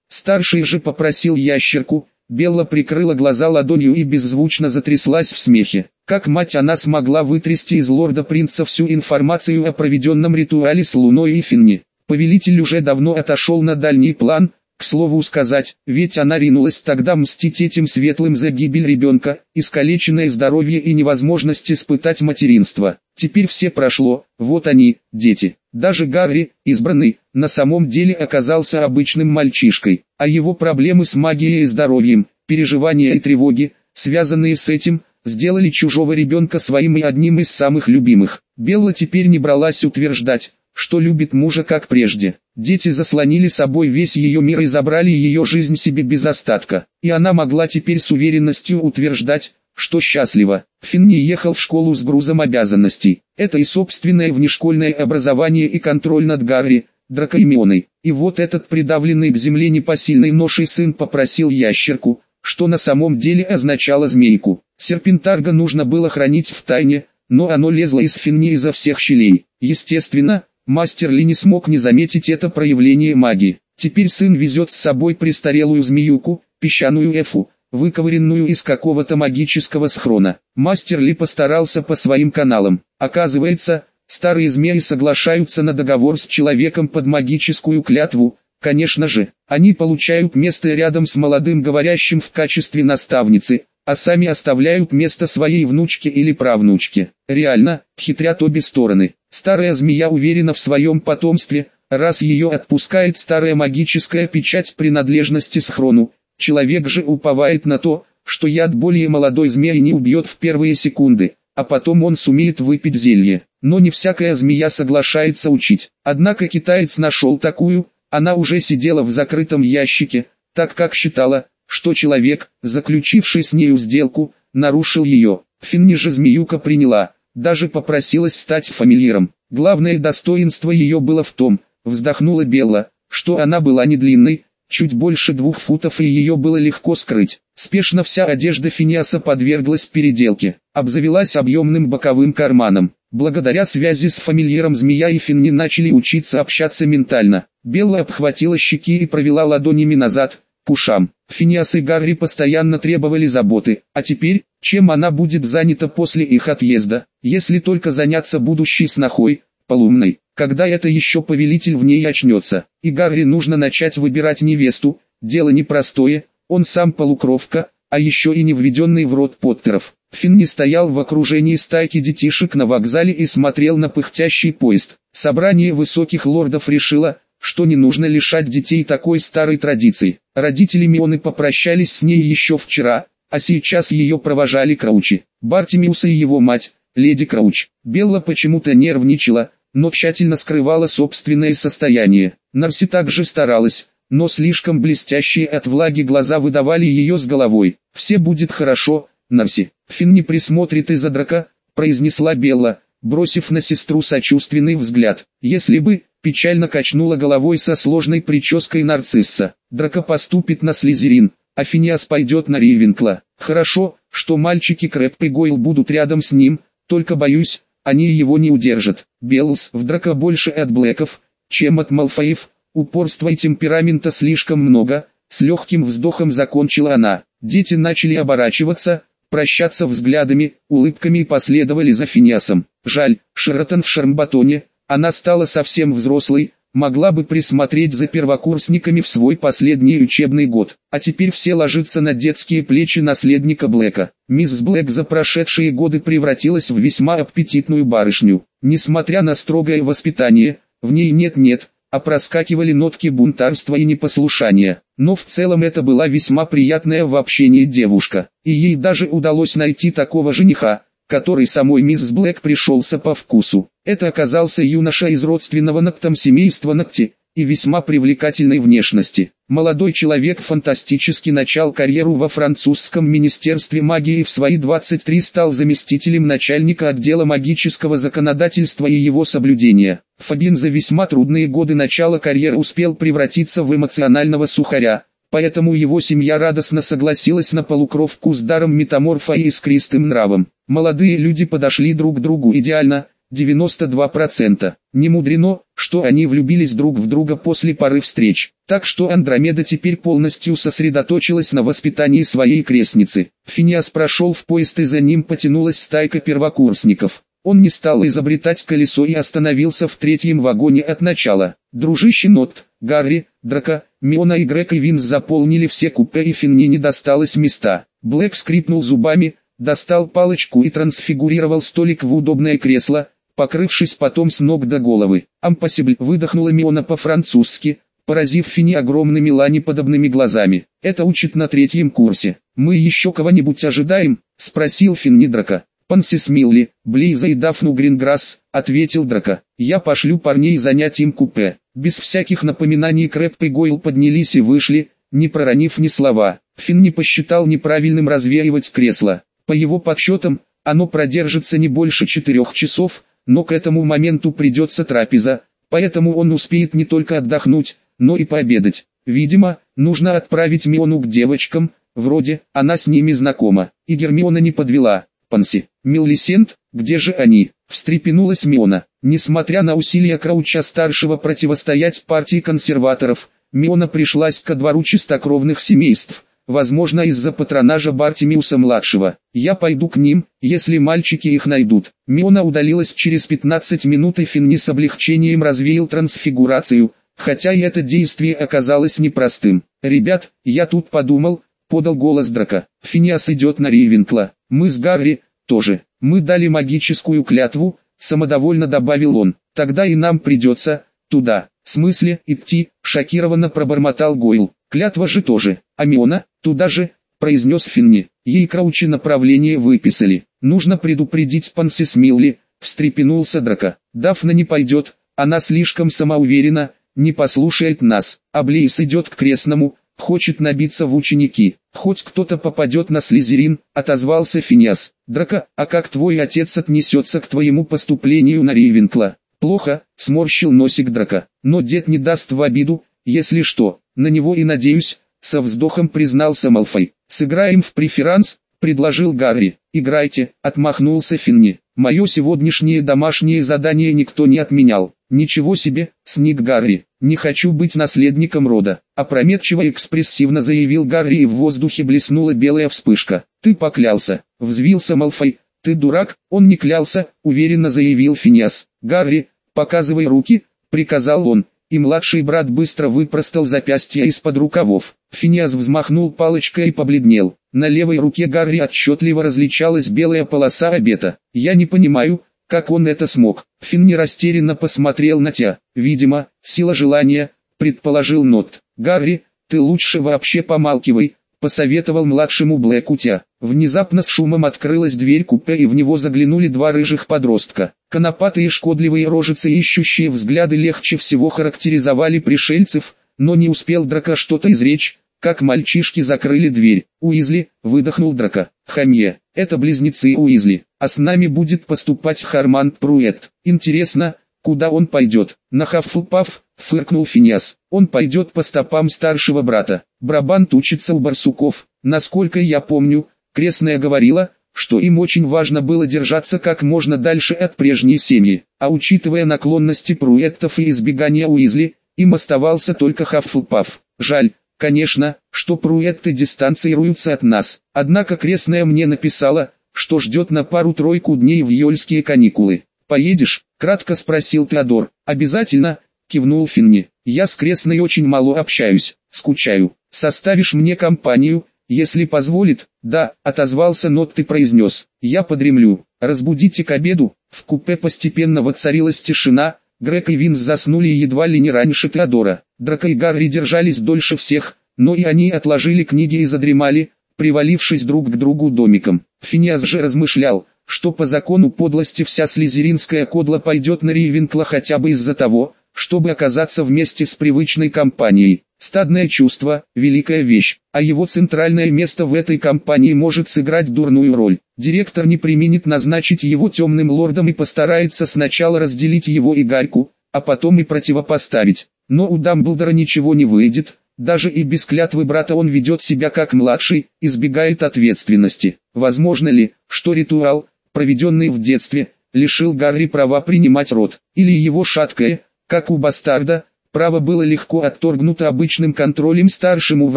Старший же попросил ящерку, Белла прикрыла глаза ладонью и беззвучно затряслась в смехе. Как мать она смогла вытрясти из лорда-принца всю информацию о проведенном ритуале с Луной и Финни. Повелитель уже давно отошел на дальний план, к слову сказать, ведь она ринулась тогда мстить этим светлым за гибель ребенка, искалеченное здоровье и невозможность испытать материнство. Теперь все прошло, вот они, дети. Даже Гарри, избранный, на самом деле оказался обычным мальчишкой, а его проблемы с магией и здоровьем, переживания и тревоги, связанные с этим, сделали чужого ребенка своим и одним из самых любимых. Белла теперь не бралась утверждать, что любит мужа как прежде. Дети заслонили собой весь ее мир и забрали ее жизнь себе без остатка, и она могла теперь с уверенностью утверждать, что счастлива. Финни ехал в школу с грузом обязанностей. Это и собственное внешкольное образование и контроль над Гарри, Дракоимионой. И вот этот придавленный к земле непосильный ношей сын попросил ящерку, что на самом деле означало змейку. Серпентарга нужно было хранить в тайне, но оно лезло из Финни изо всех щелей. Естественно, Мастер Ли не смог не заметить это проявление магии. Теперь сын везет с собой престарелую змеюку, песчаную эфу, выковыренную из какого-то магического схрона. Мастер Ли постарался по своим каналам. Оказывается, старые змеи соглашаются на договор с человеком под магическую клятву. Конечно же, они получают место рядом с молодым говорящим в качестве наставницы, а сами оставляют место своей внучке или правнучке. Реально, хитрят обе стороны. Старая змея уверена в своем потомстве, раз ее отпускает старая магическая печать принадлежности схрону. Человек же уповает на то, что яд более молодой змеи не убьет в первые секунды, а потом он сумеет выпить зелье. Но не всякая змея соглашается учить. Однако китаец нашел такую, она уже сидела в закрытом ящике, так как считала, что человек, заключивший с нею сделку, нарушил ее. Финни же змеюка приняла, даже попросилась стать фамильяром. Главное достоинство ее было в том, вздохнула Белла, что она была не длинной, чуть больше двух футов и ее было легко скрыть. Спешно вся одежда Финиаса подверглась переделке, обзавелась объемным боковым карманом. Благодаря связи с фамильяром Змея и Финни начали учиться общаться ментально. Белла обхватила щеки и провела ладонями назад, к ушам. Финиас и Гарри постоянно требовали заботы, а теперь, чем она будет занята после их отъезда, если только заняться будущей снохой, полумной, когда это еще повелитель в ней очнется, и Гарри нужно начать выбирать невесту, дело непростое, он сам полукровка, а еще и не введенный в рот Поттеров. Финни стоял в окружении стайки детишек на вокзале и смотрел на пыхтящий поезд. Собрание высоких лордов решило, что не нужно лишать детей такой старой традиции. Родители Мионы попрощались с ней еще вчера, а сейчас ее провожали Краучи. Бартимиус и его мать, леди Крауч. Белла почему-то нервничала, но тщательно скрывала собственное состояние. Нарси также старалась, но слишком блестящие от влаги глаза выдавали ее с головой. «Все будет хорошо, Нарси. Финн не присмотрит из-за драка», произнесла Белла, бросив на сестру сочувственный взгляд. «Если бы, печально качнула головой со сложной прической нарцисса. Драко поступит на Слизерин, а Финиас пойдет на Ривенкла. Хорошо, что мальчики Крэп и Гойл будут рядом с ним, только боюсь, они его не удержат. Беллс в Драко больше от Блэков, чем от Малфоев, упорства и темперамента слишком много, с легким вздохом закончила она. Дети начали оборачиваться, прощаться взглядами, улыбками и последовали за Финиасом. Жаль, Шератон в Шармбатоне, она стала совсем взрослой, могла бы присмотреть за первокурсниками в свой последний учебный год, а теперь все ложатся на детские плечи наследника Блэка. Мисс Блэк за прошедшие годы превратилась в весьма аппетитную барышню. Несмотря на строгое воспитание, в ней нет-нет, а проскакивали нотки бунтарства и непослушания. Но в целом это была весьма приятная в общении девушка, и ей даже удалось найти такого жениха, который самой мисс Блэк пришелся по вкусу. Это оказался юноша из родственного ноктом семейства Ногти, и весьма привлекательной внешности. Молодой человек фантастически начал карьеру во французском министерстве магии и в свои 23 стал заместителем начальника отдела магического законодательства и его соблюдения. Фабин за весьма трудные годы начала карьеры успел превратиться в эмоционального сухаря, поэтому его семья радостно согласилась на полукровку с даром метаморфа и искристым нравом. Молодые люди подошли друг к другу идеально, 92%. Не мудрено, что они влюбились друг в друга после пары встреч. Так что Андромеда теперь полностью сосредоточилась на воспитании своей крестницы. Финиас прошел в поезд и за ним потянулась стайка первокурсников. Он не стал изобретать колесо и остановился в третьем вагоне от начала. Дружище Нот, Гарри, Драка, Миона и Грек и Винс заполнили все купе и Финни не досталось места. Блэк скрипнул зубами, достал палочку и трансфигурировал столик в удобное кресло, покрывшись потом с ног до головы. «Ампосибль» выдохнула Миона по-французски, поразив Фини огромными лани-подобными глазами. «Это учит на третьем курсе. Мы еще кого-нибудь ожидаем?» — спросил Финни Драка. «Пансис Милли, Блейза и Дафну Гринграсс», — ответил Драка. «Я пошлю парней занять им купе». Без всяких напоминаний Крэп и Гойл поднялись и вышли, не проронив ни слова. Финн не посчитал неправильным развеивать кресло. По его подсчетам, оно продержится не больше четырех часов, но к этому моменту придется трапеза, поэтому он успеет не только отдохнуть, но и пообедать. Видимо, нужно отправить Миону к девочкам, вроде, она с ними знакома, и Гермиона не подвела. Панси, Миллисент, где же они? Встрепенулась Миона. Несмотря на усилия Крауча-старшего противостоять партии консерваторов, Миона пришлась ко двору чистокровных семейств, возможно из-за патронажа Бартимиуса-младшего. Я пойду к ним, если мальчики их найдут. Миона удалилась через 15 минут и Финни с облегчением развеял трансфигурацию, хотя и это действие оказалось непростым. «Ребят, я тут подумал», — подал голос Драка. «Финиас идет на Рейвенкла. Мы с Гарри, тоже. Мы дали магическую клятву», — самодовольно добавил он. «Тогда и нам придется, туда». «В смысле, идти?» — шокированно пробормотал Гойл. «Клятва же тоже. Амиона, туда же», — произнес Финни. Ей краучи направление выписали. «Нужно предупредить Пансис Милли», — встрепенулся Драка. «Дафна не пойдет, она слишком самоуверена, не послушает нас. А Блейс идет к крестному, хочет набиться в ученики. Хоть кто-то попадет на Слизерин, отозвался Финиас. Драка, а как твой отец отнесется к твоему поступлению на Рейвенкла? Плохо, сморщил носик Драка, но дед не даст в обиду, если что, на него и надеюсь, со вздохом признался Малфой. Сыграем в преферанс, предложил Гарри. Играйте, отмахнулся Финни. Мое сегодняшнее домашнее задание никто не отменял. Ничего себе, сник Гарри. Не хочу быть наследником рода. Опрометчиво экспрессивно заявил Гарри и в воздухе блеснула белая вспышка. Ты поклялся. Взвился Малфой. Ты дурак, он не клялся, уверенно заявил Финиас. Гарри, показывай руки, приказал он, и младший брат быстро выпростал запястье из-под рукавов. Финиас взмахнул палочкой и побледнел. На левой руке Гарри отчетливо различалась белая полоса обета. «Я не понимаю, как он это смог?» Финни растерянно посмотрел на тебя. «Видимо, сила желания», предположил Нот. «Гарри, ты лучше вообще помалкивай», посоветовал младшему Блэку Тя. Внезапно с шумом открылась дверь купе и в него заглянули два рыжих подростка. Конопатые шкодливые рожицы ищущие взгляды легче всего характеризовали пришельцев, но не успел Драка что-то изречь, как мальчишки закрыли дверь. «Уизли», — выдохнул Драка, — «хамье, это близнецы Уизли, а с нами будет поступать Харман Пруэт. Интересно, куда он пойдет?» «На Хаффлпаф», — фыркнул Финиас, — «он пойдет по стопам старшего брата. Брабант учится у барсуков, насколько я помню, крестная говорила, что им очень важно было держаться как можно дальше от прежней семьи, а учитывая наклонности Пруэттов и избегание Уизли, им оставался только Хаффлпаф. Жаль, конечно, что Пруэтты дистанцируются от нас. Однако крестная мне написала, что ждет на пару-тройку дней в июльские каникулы. «Поедешь?» – кратко спросил Теодор. «Обязательно», – кивнул Финни. «Я с крестной очень мало общаюсь, скучаю. Составишь мне компанию?» «Если позволит, да», — отозвался Нот и произнес, «я подремлю, разбудите к обеду». В купе постепенно воцарилась тишина, Грег и Винс заснули едва ли не раньше Теодора. Драко и Гарри держались дольше всех, но и они отложили книги и задремали, привалившись друг к другу домиком. Финиас же размышлял, что по закону подлости вся слизеринская кодла пойдет на Ривенкла хотя бы из-за того, чтобы оказаться вместе с привычной компанией. Стадное чувство – великая вещь, а его центральное место в этой компании может сыграть дурную роль. Директор не применит назначить его темным лордом и постарается сначала разделить его и Гарьку, а потом и противопоставить. Но у Дамблдора ничего не выйдет, Даже и без клятвы брата он ведет себя как младший, избегает ответственности. Возможно ли, что ритуал, проведенный в детстве, лишил Гарри права принимать род, или его шаткое, как у бастарда, право было легко отторгнуто обычным контролем старшему в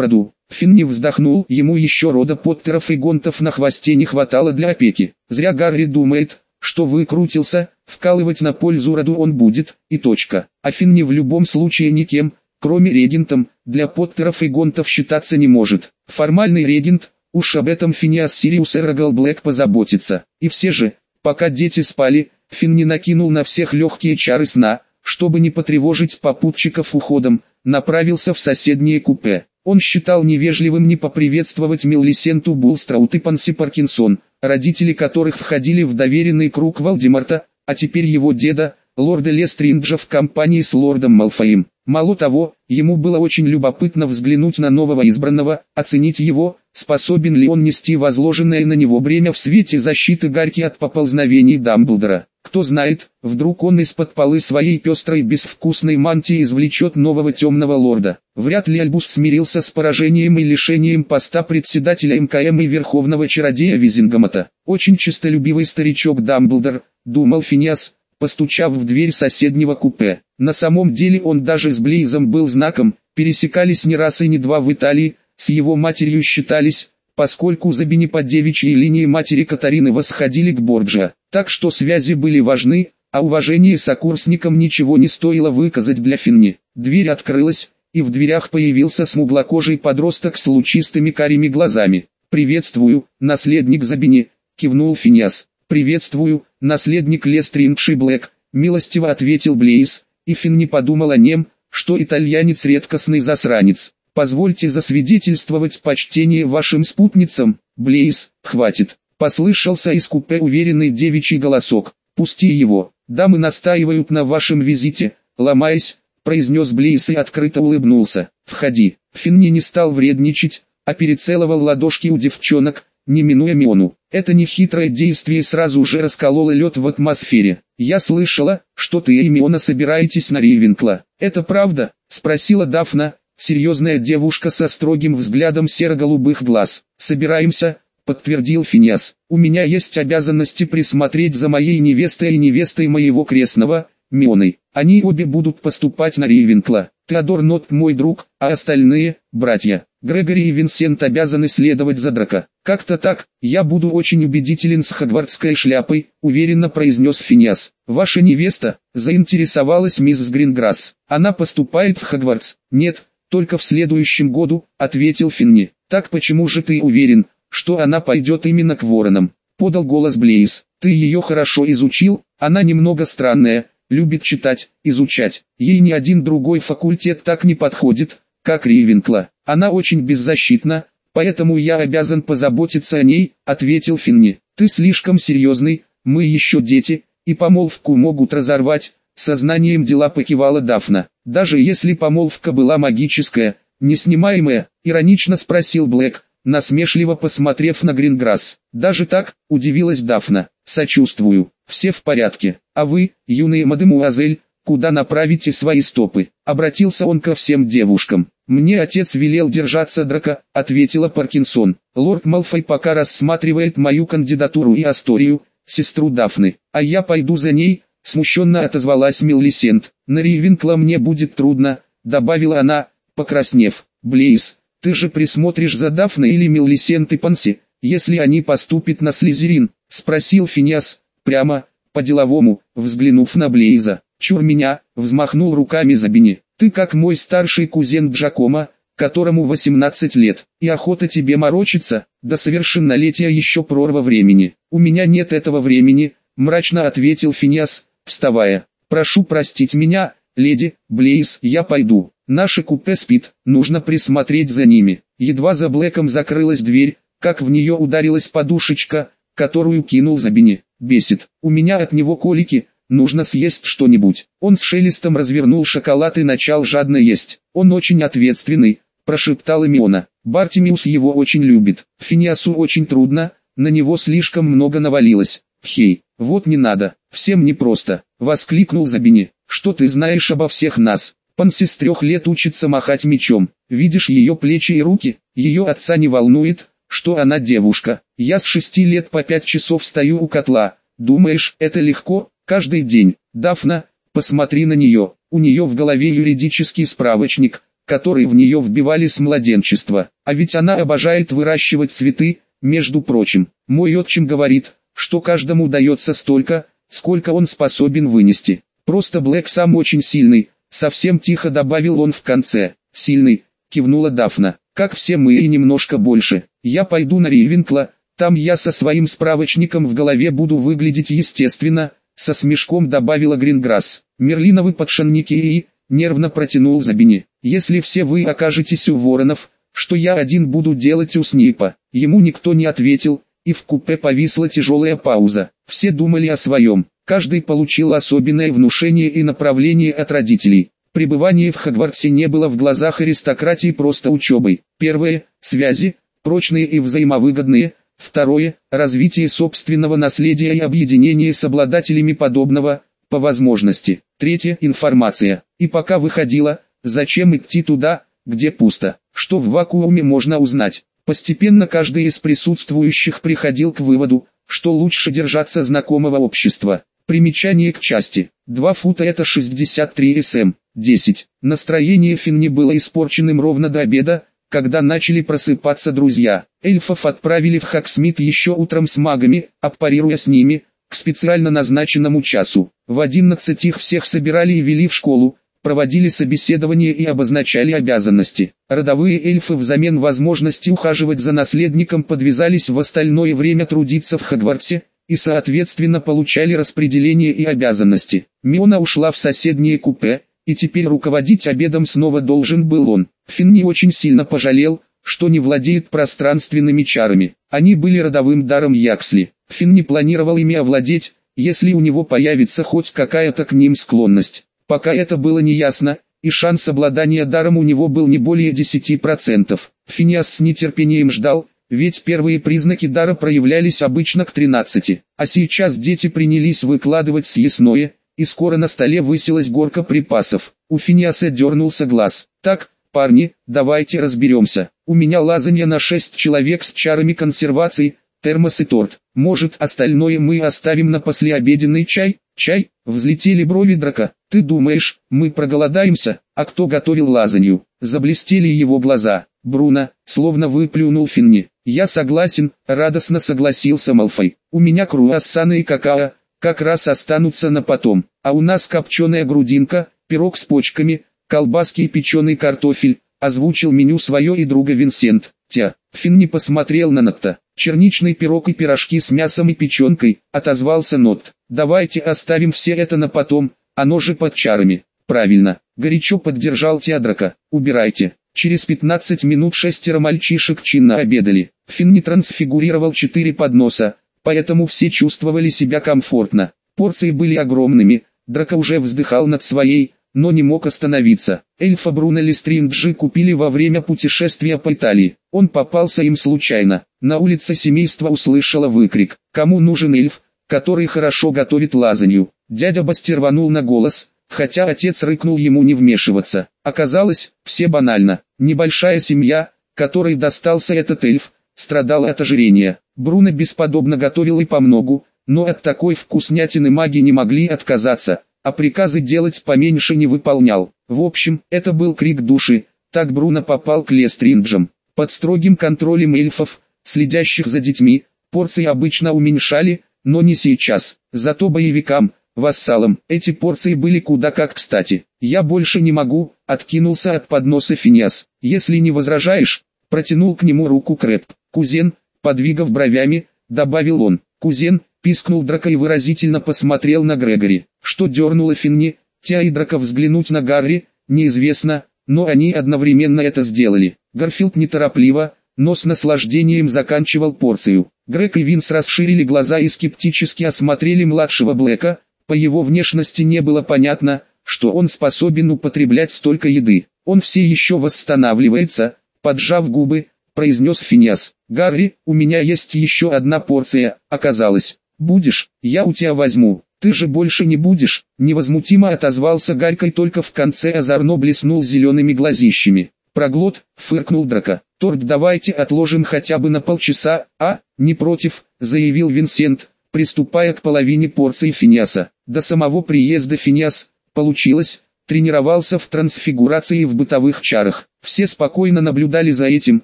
роду. Финни вздохнул, ему еще рода Поттеров и Гонтов на хвосте не хватало для опеки. Зря Гарри думает, что выкрутился, вкалывать на пользу роду он будет, и точка. А Финни в любом случае никем, кроме регентом, для Поттеров и Гонтов считаться не может. Формальный регент, уж об этом Финиас Сириус Эрагал Блэк позаботится. И все же, пока дети спали, Финни накинул на всех легкие чары сна, чтобы не потревожить попутчиков уходом, направился в соседнее купе. Он считал невежливым не поприветствовать Миллисенту Булстроуд и Панси Паркинсон, родители которых входили в доверенный круг Волдеморта, а теперь его деда, лорда Лестринджа в компании с лордом Малфоем. Мало того, ему было очень любопытно взглянуть на нового избранного, оценить его, способен ли он нести возложенное на него бремя в свете защиты Гарри от поползновений Дамблдора. Кто знает, вдруг он из-под полы своей пестрой безвкусной мантии извлечет нового темного лорда. Вряд ли Альбус смирился с поражением и лишением поста председателя МКМ и верховного чародея Визингамата. Очень честолюбивый старичок Дамблдор, думал Финиас, постучав в дверь соседнего купе. На самом деле он даже с Блейзом был знаком, пересекались не раз и не два в Италии, с его матерью считались, поскольку за Бени по девичьей линии матери Катарины восходили к Борджа. Так что связи были важны, а уважение сокурсникам ничего не стоило выказать для Финни. Дверь открылась, и в дверях появился смуглокожий подросток с лучистыми карими глазами. «Приветствую, наследник Забини», — кивнул Финиас. «Приветствую, наследник Лестрингши Блэк», — милостиво ответил Блейз, и Финни подумал о нем, что итальянец редкостный засранец. «Позвольте засвидетельствовать почтение вашим спутницам, Блейз, хватит». Послышался из купе уверенный девичий голосок. «Пусти его, дамы настаивают на вашем визите», ломаясь, произнес Блейс и открыто улыбнулся. «Входи». Финни не стал вредничать, а перецеловал ладошки у девчонок, не минуя Миону. Это нехитрое действие сразу же раскололо лед в атмосфере. «Я слышала, что ты и Миона собираетесь на Ривенкла. Это правда?» – спросила Дафна, серьезная девушка со строгим взглядом серо-голубых глаз. «Собираемся», подтвердил Финиас. «У меня есть обязанности присмотреть за моей невестой и невестой моего крестного, Мионой. Они обе будут поступать на Ривенкла. Теодор Нот мой друг, а остальные – братья. Грегори и Винсент обязаны следовать за Драко. Как-то так, я буду очень убедителен с хагвардской шляпой, уверенно произнес Финиас. Ваша невеста, заинтересовалась мисс Гринграсс. Она поступает в Хагвардс. Нет, только в следующем году, ответил Финни. Так почему же ты уверен, что она пойдет именно к воронам. Подал голос Блейз. Ты ее хорошо изучил, она немного странная, любит читать, изучать. Ей ни один другой факультет так не подходит, как Ривенкла. Она очень беззащитна, поэтому я обязан позаботиться о ней, ответил Финни. Ты слишком серьезный, мы еще дети, и помолвку могут разорвать, сознанием дела покивала Дафна. Даже если помолвка была магическая, неснимаемая, иронично спросил Блэк, насмешливо посмотрев на Гринграсс. «Даже так?» – удивилась Дафна. «Сочувствую. Все в порядке. А вы, юные мадемуазель, куда направите свои стопы?» Обратился он ко всем девушкам. «Мне отец велел держаться драка», — ответила Паркинсон. «Лорд Малфой пока рассматривает мою кандидатуру и Асторию, сестру Дафны, а я пойду за ней», — смущенно отозвалась Миллисент. «На Ривенкла мне будет трудно», — добавила она, покраснев. «Блейз, ты же присмотришь за Дафной или Мелисент и Панси, если они поступят на Слизерин?» — спросил Финиас, прямо, по-деловому, взглянув на Блейза. «Чур меня!» — взмахнул руками Забини. «Ты как мой старший кузен Джакома, которому 18 лет, и охота тебе морочиться, до совершеннолетия еще прорва времени. У меня нет этого времени», — мрачно ответил Финиас, вставая. «Прошу простить меня, леди, Блейз, я пойду». Наше купе спит, нужно присмотреть за ними. Едва за Блэком закрылась дверь, как в нее ударилась подушечка, которую кинул Забини. Бесит. У меня от него колики, нужно съесть что-нибудь. Он с шелестом развернул шоколад и начал жадно есть. Он очень ответственный, прошептала Миона. Бартимиус его очень любит. Финиасу очень трудно, на него слишком много навалилось. Хей, вот не надо, всем непросто, воскликнул Забини. Что ты знаешь обо всех нас? Панси с трех лет учится махать мечом. Видишь ее плечи и руки? Ее отца не волнует, что она девушка. Я с шести лет по пять часов стою у котла. Думаешь, это легко? Каждый день. Дафна, посмотри на нее. У нее в голове юридический справочник, который в нее вбивали с младенчества. А ведь она обожает выращивать цветы, между прочим. Мой отчим говорит, что каждому дается столько, сколько он способен вынести. Просто Блэк сам очень сильный, совсем тихо добавил он в конце. Сильный, кивнула Дафна, как все мы и немножко больше. Я пойду на Ривенкла, там я со своим справочником в голове буду выглядеть естественно, со смешком добавила Гринграсс. Мерлиновы подшанники и, нервно протянул Забини. Если все вы окажетесь у воронов, что я один буду делать у Снипа? Ему никто не ответил, и в купе повисла тяжелая пауза. Все думали о своем, каждый получил особенное внушение и направление от родителей. Пребывание в Хогвартсе не было в глазах аристократии просто учебой. Первое – связи, прочные и взаимовыгодные. Второе – развитие собственного наследия и объединение с обладателями подобного, по возможности. Третье – информация. И пока выходила, зачем идти туда, где пусто, что в вакууме можно узнать. Постепенно каждый из присутствующих приходил к выводу, что лучше держаться знакомого общества. Примечание к части. 2 фута это 63 см. 10. Настроение Финни было испорченным ровно до обеда, когда начали просыпаться друзья. Эльфов отправили в Хаксмит еще утром с магами, аппарируя с ними, к специально назначенному часу. В 11 их всех собирали и вели в школу, проводили собеседование и обозначали обязанности. Родовые эльфы взамен возможности ухаживать за наследником подвязались в остальное время трудиться в Хогвартсе, и соответственно получали распределение и обязанности. Миона ушла в соседнее купе, и теперь руководить обедом снова должен был он. Финн не очень сильно пожалел, что не владеет пространственными чарами. Они были родовым даром Яксли. Финн не планировал ими овладеть, если у него появится хоть какая-то к ним склонность. Пока это было неясно, и шанс обладания даром у него был не более 10%. Финиас с нетерпением ждал, ведь первые признаки дара проявлялись обычно к 13, а сейчас дети принялись выкладывать съестное, и скоро на столе высилась горка припасов. У Финиаса дернулся глаз. «Так, парни, давайте разберемся. У меня лазанья на шесть человек с чарами консервации, термос и торт. Может остальное мы оставим на послеобеденный чай? Чай?» Взлетели брови драка. «Ты думаешь, мы проголодаемся? А кто готовил лазанью?» Заблестели его глаза. Бруно, словно выплюнул Финни. «Я согласен», — радостно согласился Малфой. «У меня круассаны и какао, как раз останутся на потом. А у нас копченая грудинка, пирог с почками, колбаски и печеный картофель, озвучил меню свое и друга Винсент. Тя, Финн не посмотрел на Нотта. Черничный пирог и пирожки с мясом и печенкой, отозвался Нот. Давайте оставим все это на потом, оно же под чарами. Правильно, горячо поддержал Теодрака. Убирайте. Через 15 минут шестеро мальчишек чинно обедали. Финн не трансфигурировал четыре подноса, поэтому все чувствовали себя комфортно. Порции были огромными, Драка уже вздыхал над своей, но не мог остановиться. Эльфа Бруно Листринджи купили во время путешествия по Италии. Он попался им случайно. На улице семейство услышало выкрик. «Кому нужен эльф, который хорошо готовит лазанью?» Дядя Басти рванул на голос, хотя отец рыкнул ему не вмешиваться. Оказалось, все банально. Небольшая семья, которой достался этот эльф, страдала от ожирения. Бруно бесподобно готовил и по многу, но от такой вкуснятины маги не могли отказаться, а приказы делать поменьше не выполнял. В общем, это был крик души, так Бруно попал к Лестринджам. Под строгим контролем эльфов, следящих за детьми, порции обычно уменьшали, но не сейчас. Зато боевикам, вассалам, эти порции были куда как кстати. «Я больше не могу», — откинулся от подноса Финиас. «Если не возражаешь», — протянул к нему руку Крэбб. «Кузен», подвигав бровями, добавил он. «Кузен», пискнул Драко и выразительно посмотрел на Грегори. Что дернуло Финни, Тя и Драко взглянуть на Гарри, неизвестно, но они одновременно это сделали. Гарфилд неторопливо, но с наслаждением заканчивал порцию. Грег и Винс расширили глаза и скептически осмотрели младшего Блэка, по его внешности не было понятно, что он способен употреблять столько еды. Он все еще восстанавливается, поджав губы, произнес Финиас. «Гарри, у меня есть еще одна порция, оказалось. Будешь, я у тебя возьму». Ты же больше не будешь, невозмутимо отозвался Гарькой только в конце озорно блеснул зелеными глазищами. Проглот, фыркнул Драка. Торт давайте отложим хотя бы на полчаса, а, не против, заявил Винсент, приступая к половине порции финиаса. До самого приезда финиас, получилось, тренировался в трансфигурации и в бытовых чарах. Все спокойно наблюдали за этим,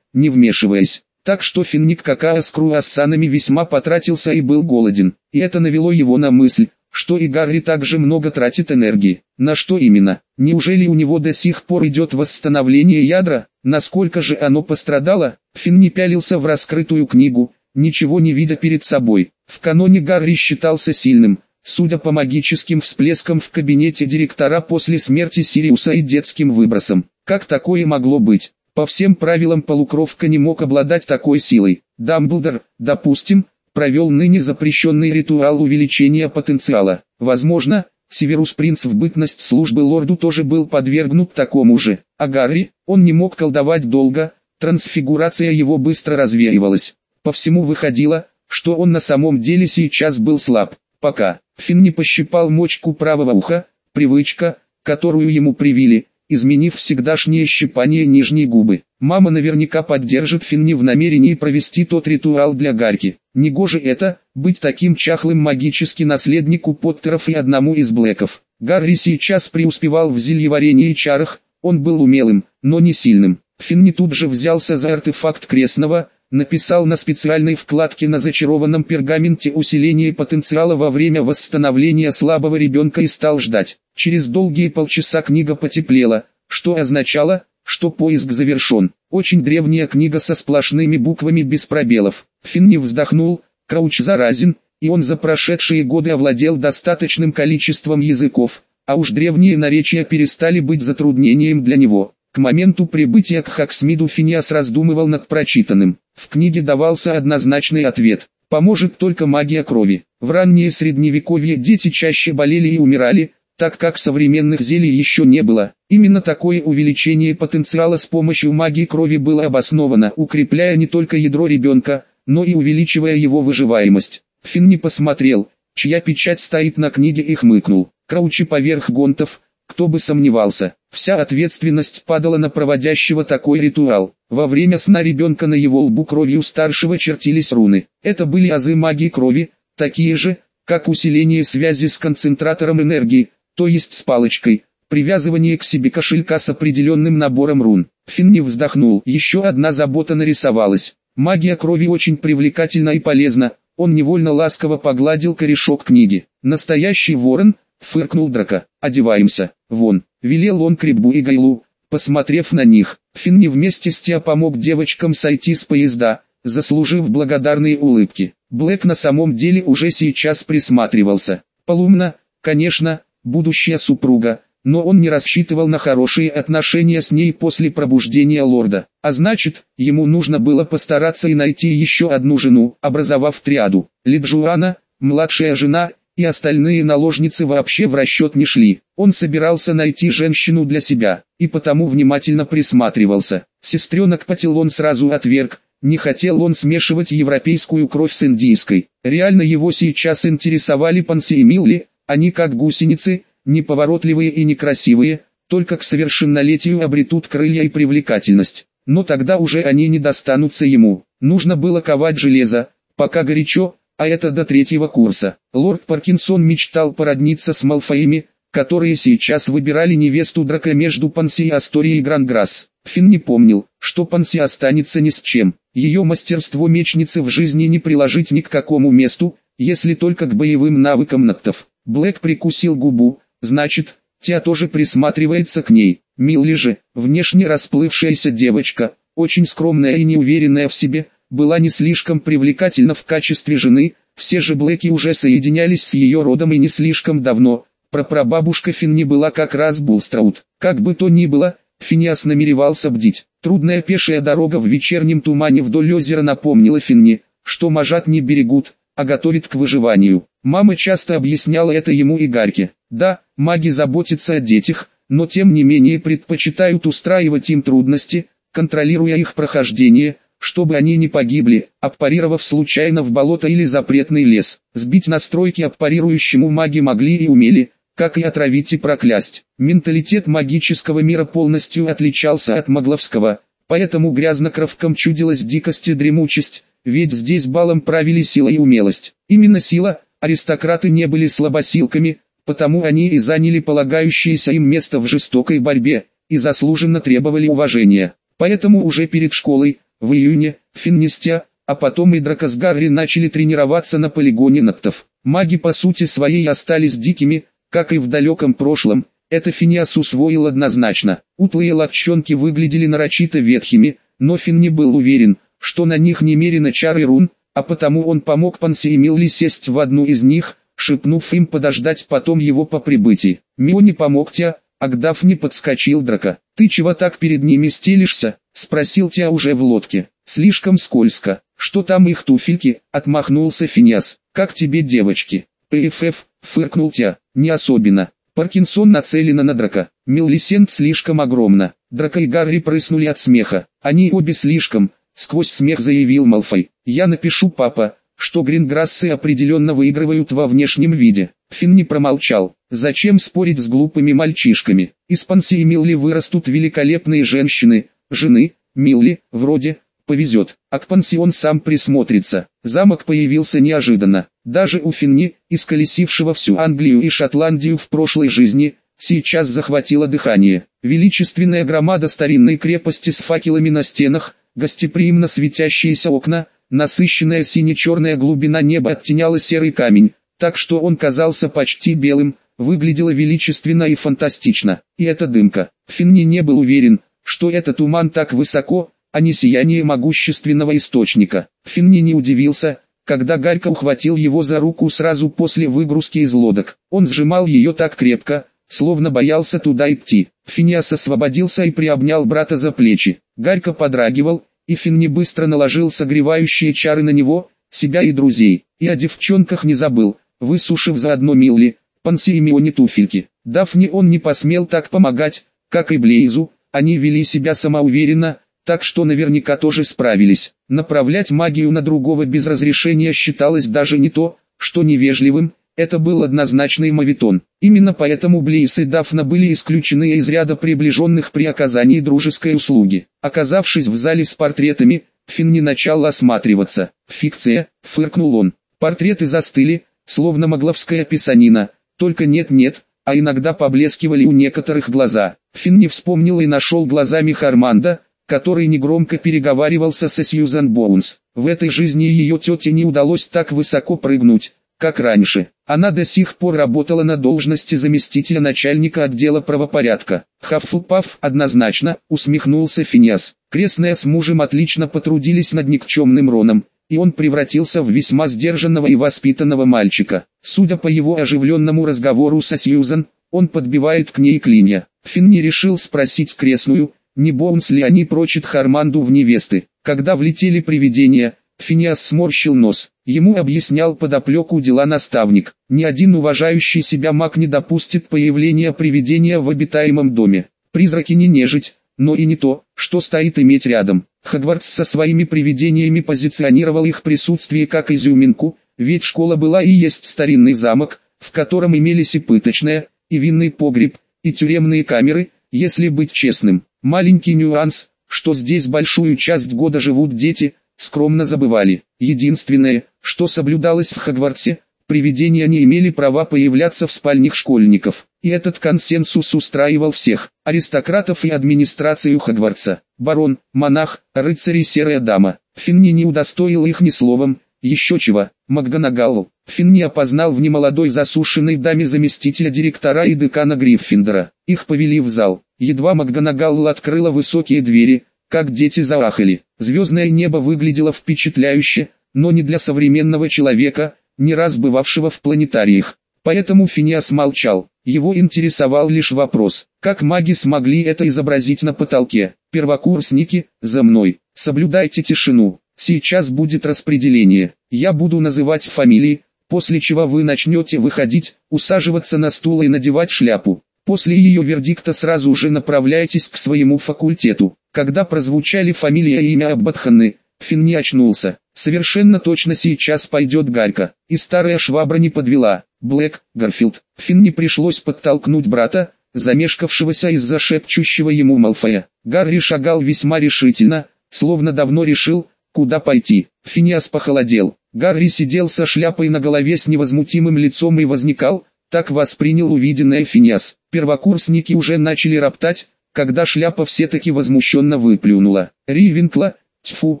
не вмешиваясь. Так что финник какая с круассанами весьма потратился и был голоден. И это навело его на мысль, что и Гарри также много тратит энергии. На что именно? Неужели у него до сих пор идет восстановление ядра? Насколько же оно пострадало? Финн не пялился в раскрытую книгу, ничего не видя перед собой. В каноне Гарри считался сильным, судя по магическим всплескам в кабинете директора после смерти Сириуса и детским выбросам. Как такое могло быть? По всем правилам полукровка не мог обладать такой силой. Дамблдор, допустим, провел ныне запрещенный ритуал увеличения потенциала. Возможно, Северус Принц в бытность службы лорду тоже был подвергнут такому же. А Гарри, он не мог колдовать долго, трансфигурация его быстро развеивалась. По всему выходило, что он на самом деле сейчас был слаб. Пока Финн не пощипал мочку правого уха, привычка, которую ему привили, изменив всегдашнее щипание нижней губы. Мама наверняка поддержит Финни в намерении провести тот ритуал для Гарки. Негоже это, быть таким чахлым магически наследнику Поттеров и одному из Блэков. Гарри сейчас преуспевал в зельеварении и чарах, он был умелым, но не сильным. Финни тут же взялся за артефакт крестного, написал на специальной вкладке на зачарованном пергаменте усиление потенциала во время восстановления слабого ребенка и стал ждать. Через долгие полчаса книга потеплела, что означало, что поиск завершен. Очень древняя книга со сплошными буквами без пробелов. Финни вздохнул, Крауч заразен, и он за прошедшие годы овладел достаточным количеством языков, а уж древние наречия перестали быть затруднением для него. К моменту прибытия к Хаксмиду Финиас раздумывал над прочитанным. В книге давался однозначный ответ. Поможет только магия крови. В раннее средневековье дети чаще болели и умирали, так как современных зелий еще не было. Именно такое увеличение потенциала с помощью магии крови было обосновано, укрепляя не только ядро ребенка, но и увеличивая его выживаемость. Финн не посмотрел, чья печать стоит на книге и хмыкнул. Краучи поверх гонтов, кто бы сомневался, вся ответственность падала на проводящего такой ритуал. Во время сна ребенка на его лбу кровью старшего чертились руны. Это были азы магии крови, такие же, как усиление связи с концентратором энергии, то есть с палочкой, привязывание к себе кошелька с определенным набором рун. Финни вздохнул, еще одна забота нарисовалась. Магия крови очень привлекательна и полезна, он невольно ласково погладил корешок книги. Настоящий ворон, фыркнул Драка. «Одеваемся, вон», велел он Крибу и Гайлу, посмотрев на них. Финни вместе с Тиа помог девочкам сойти с поезда, заслужив благодарные улыбки. Блэк на самом деле уже сейчас присматривался. Полумна, конечно, будущая супруга, но он не рассчитывал на хорошие отношения с ней после пробуждения лорда. А значит, ему нужно было постараться и найти еще одну жену, образовав триаду. Лиджуана, младшая жена, и остальные наложницы вообще в расчет не шли. Он собирался найти женщину для себя, и потому внимательно присматривался. Сестренок Патилон сразу отверг, не хотел он смешивать европейскую кровь с индийской. Реально его сейчас интересовали Панси и Милли, они как гусеницы, неповоротливые и некрасивые, только к совершеннолетию обретут крылья и привлекательность. Но тогда уже они не достанутся ему. Нужно было ковать железо, пока горячо, а это до третьего курса. Лорд Паркинсон мечтал породниться с Малфоями, которые сейчас выбирали невесту Драка между Панси и Асторией Гранграсс. Финн не помнил, что Панси останется ни с чем. Ее мастерство мечницы в жизни не приложить ни к какому месту, если только к боевым навыкам нактов. Блэк прикусил губу, значит, Тя тоже присматривается к ней. Милли же, внешне расплывшаяся девочка, очень скромная и неуверенная в себе, была не слишком привлекательна в качестве жены, все же Блэки уже соединялись с ее родом и не слишком давно. Прапрабабушка Финни была как раз Булстраут. Как бы то ни было, Финиас намеревался бдить. Трудная пешая дорога в вечернем тумане вдоль озера напомнила Финни, что мажат не берегут, а готовят к выживанию. Мама часто объясняла это ему и Гарьке. Да, маги заботятся о детях, но тем не менее предпочитают устраивать им трудности, контролируя их прохождение, чтобы они не погибли, аппарировав случайно в болото или запретный лес. Сбить настройки аппарирующему маги могли и умели, как и отравить и проклясть. Менталитет магического мира полностью отличался от магловского, поэтому грязнокровкам чудилась дикость и дремучесть, ведь здесь балом правили сила и умелость. Именно сила, аристократы не были слабосилками, потому они и заняли полагающееся им место в жестокой борьбе, и заслуженно требовали уважения. Поэтому уже перед школой, в июне, в Финнисте, а потом и Дракосгарри начали тренироваться на полигоне Нактов. Маги по сути своей остались дикими, как и в далеком прошлом, это Финиас усвоил однозначно. Утлые латчонки выглядели нарочито ветхими, но Фин не был уверен, что на них немерено чары рун, а потому он помог Пансе и Милли сесть в одну из них, шепнув им подождать потом его по прибытии. Мио не помог Тя, а к Дафне подскочил Драка. «Ты чего так перед ними стелишься?» — спросил Тя уже в лодке. «Слишком скользко. Что там их туфельки?» — отмахнулся Финиас. «Как тебе девочки?» «ПФФ», — фыркнул Тя. «Не особенно. Паркинсон нацелена на Драка. Меллисент слишком огромна». Драка и Гарри прыснули от смеха. «Они обе слишком», — сквозь смех заявил Малфой. «Я напишу, папа, что гринграссы определенно выигрывают во внешнем виде». Финн не промолчал. Зачем спорить с глупыми мальчишками? Из Панси и Милли вырастут великолепные женщины, жены, Милли, вроде, повезет, а к пансион сам присмотрится. Замок появился неожиданно. Даже у Финни, исколесившего всю Англию и Шотландию в прошлой жизни, сейчас захватило дыхание. Величественная громада старинной крепости с факелами на стенах, гостеприимно светящиеся окна, насыщенная сине-черная глубина неба оттеняла серый камень, так что он казался почти белым, выглядело величественно и фантастично. И эта дымка. Финни не был уверен, что этот туман так высоко, а не сияние могущественного источника. Финни не удивился, когда Гарька ухватил его за руку сразу после выгрузки из лодок. Он сжимал ее так крепко, словно боялся туда идти. Финиас освободился и приобнял брата за плечи. Гарька подрагивал, и Финни быстро наложил согревающие чары на него, себя и друзей. И о девчонках не забыл, высушив заодно Милли, Панси и Мионе туфельки. Дафне он не посмел так помогать, как и Блейзу, они вели себя самоуверенно, так что наверняка тоже справились. Направлять магию на другого без разрешения считалось даже не то, что невежливым, это был однозначный мавитон. Именно поэтому Блейс и Дафна были исключены из ряда приближенных при оказании дружеской услуги. Оказавшись в зале с портретами, Финн не начал осматриваться. «Фикция», — фыркнул он. Портреты застыли, словно могловская писанина, только нет-нет, а иногда поблескивали у некоторых глаза. Финн не вспомнил и нашел глазами Харманда, который негромко переговаривался со Сьюзан Боунс. В этой жизни ее тете не удалось так высоко прыгнуть, как раньше. Она до сих пор работала на должности заместителя начальника отдела правопорядка. Хаффлпаф однозначно, усмехнулся Финиас. Крестная с мужем отлично потрудились над никчемным Роном, и он превратился в весьма сдержанного и воспитанного мальчика. Судя по его оживленному разговору со Сьюзан, он подбивает к ней клинья. Финн не решил спросить крестную, не Боунс ли они прочит Харманду в невесты. Когда влетели привидения, Финиас сморщил нос. Ему объяснял подоплеку дела наставник. Ни один уважающий себя маг не допустит появления привидения в обитаемом доме. Призраки не нежить, но и не то, что стоит иметь рядом. Хогвартс со своими привидениями позиционировал их присутствие как изюминку, ведь школа была и есть старинный замок, в котором имелись и пыточная, и винный погреб, и тюремные камеры, если быть честным. Маленький нюанс, что здесь большую часть года живут дети, скромно забывали. Единственное, что соблюдалось в Хогвартсе, привидения не имели права появляться в спальнях школьников. И этот консенсус устраивал всех, аристократов и администрацию Хогвартса. Барон, монах, рыцарь и серая дама. Финни не удостоил их ни словом, еще чего, Макганагалл. Финни опознал в немолодой засушенной даме заместителя директора и декана Гриффиндора. Их повели в зал. Едва Макганагалл открыла высокие двери, как дети заахали. Звездное небо выглядело впечатляюще, но не для современного человека, не раз бывавшего в планетариях. Поэтому Финиас молчал. Его интересовал лишь вопрос, как маги смогли это изобразить на потолке. Первокурсники, за мной, соблюдайте тишину. Сейчас будет распределение. Я буду называть фамилии, после чего вы начнете выходить, усаживаться на стул и надевать шляпу. После ее вердикта сразу же направляйтесь к своему факультету. Когда прозвучали фамилия и имя Аббатханы, Финн не очнулся. Совершенно точно сейчас пойдет Галька. И старая швабра не подвела. Блэк, Гарфилд. Финн не пришлось подтолкнуть брата, замешкавшегося из-за шепчущего ему Малфоя. Гарри шагал весьма решительно, словно давно решил, куда пойти. Финиас похолодел. Гарри сидел со шляпой на голове с невозмутимым лицом и возникал, так воспринял увиденное Финиас. Первокурсники уже начали роптать, когда шляпа все-таки возмущенно выплюнула. Ривенкла, тьфу,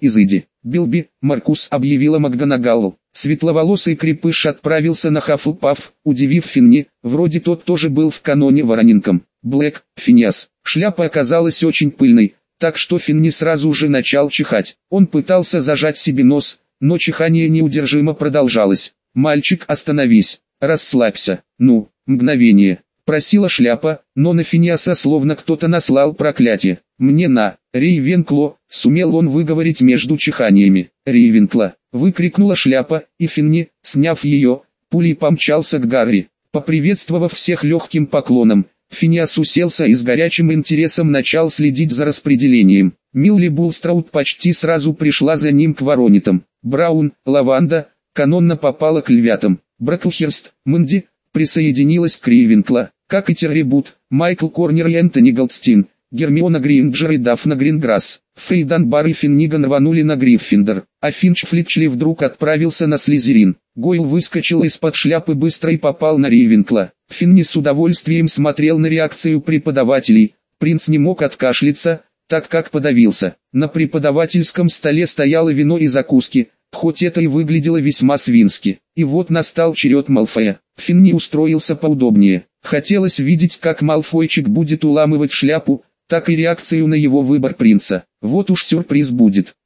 изыди. Билби, Маркус объявила Макганагалу. Светловолосый крепыш отправился на Хафлпаф, удивив Финни, вроде тот тоже был в каноне воронинком. Блэк, Финиас. Шляпа оказалась очень пыльной, так что Финни сразу же начал чихать. Он пытался зажать себе нос, но чихание неудержимо продолжалось. «Мальчик, остановись, расслабься, ну, мгновение». Просила шляпа, но на Финиаса словно кто-то наслал проклятие. «Мне на, Рейвенкло!» — сумел он выговорить между чиханиями. «Рейвенкла!» — выкрикнула шляпа, и Финни, сняв ее, пулей помчался к Гарри. Поприветствовав всех легким поклоном, Финиас уселся и с горячим интересом начал следить за распределением. Милли Булстраут почти сразу пришла за ним к воронитам. Браун, Лаванда, канонно попала к львятам. Браклхерст, Мэнди, присоединилась к Ривенкла как и Террибут, Майкл Корнер и Энтони Голдстин, Гермиона Гринджер и Дафна Гринграсс. Фейдан Бар и Финниган рванули на Гриффиндор, а Финч Флитчли вдруг отправился на Слизерин. Гойл выскочил из-под шляпы быстро и попал на Ривенкла. Финни с удовольствием смотрел на реакцию преподавателей. Принц не мог откашляться, так как подавился. На преподавательском столе стояло вино и закуски, хоть это и выглядело весьма свински. И вот настал черед Малфоя. Финни устроился поудобнее. Хотелось видеть, как Малфойчик будет уламывать шляпу, так и реакцию на его выбор принца. Вот уж сюрприз будет.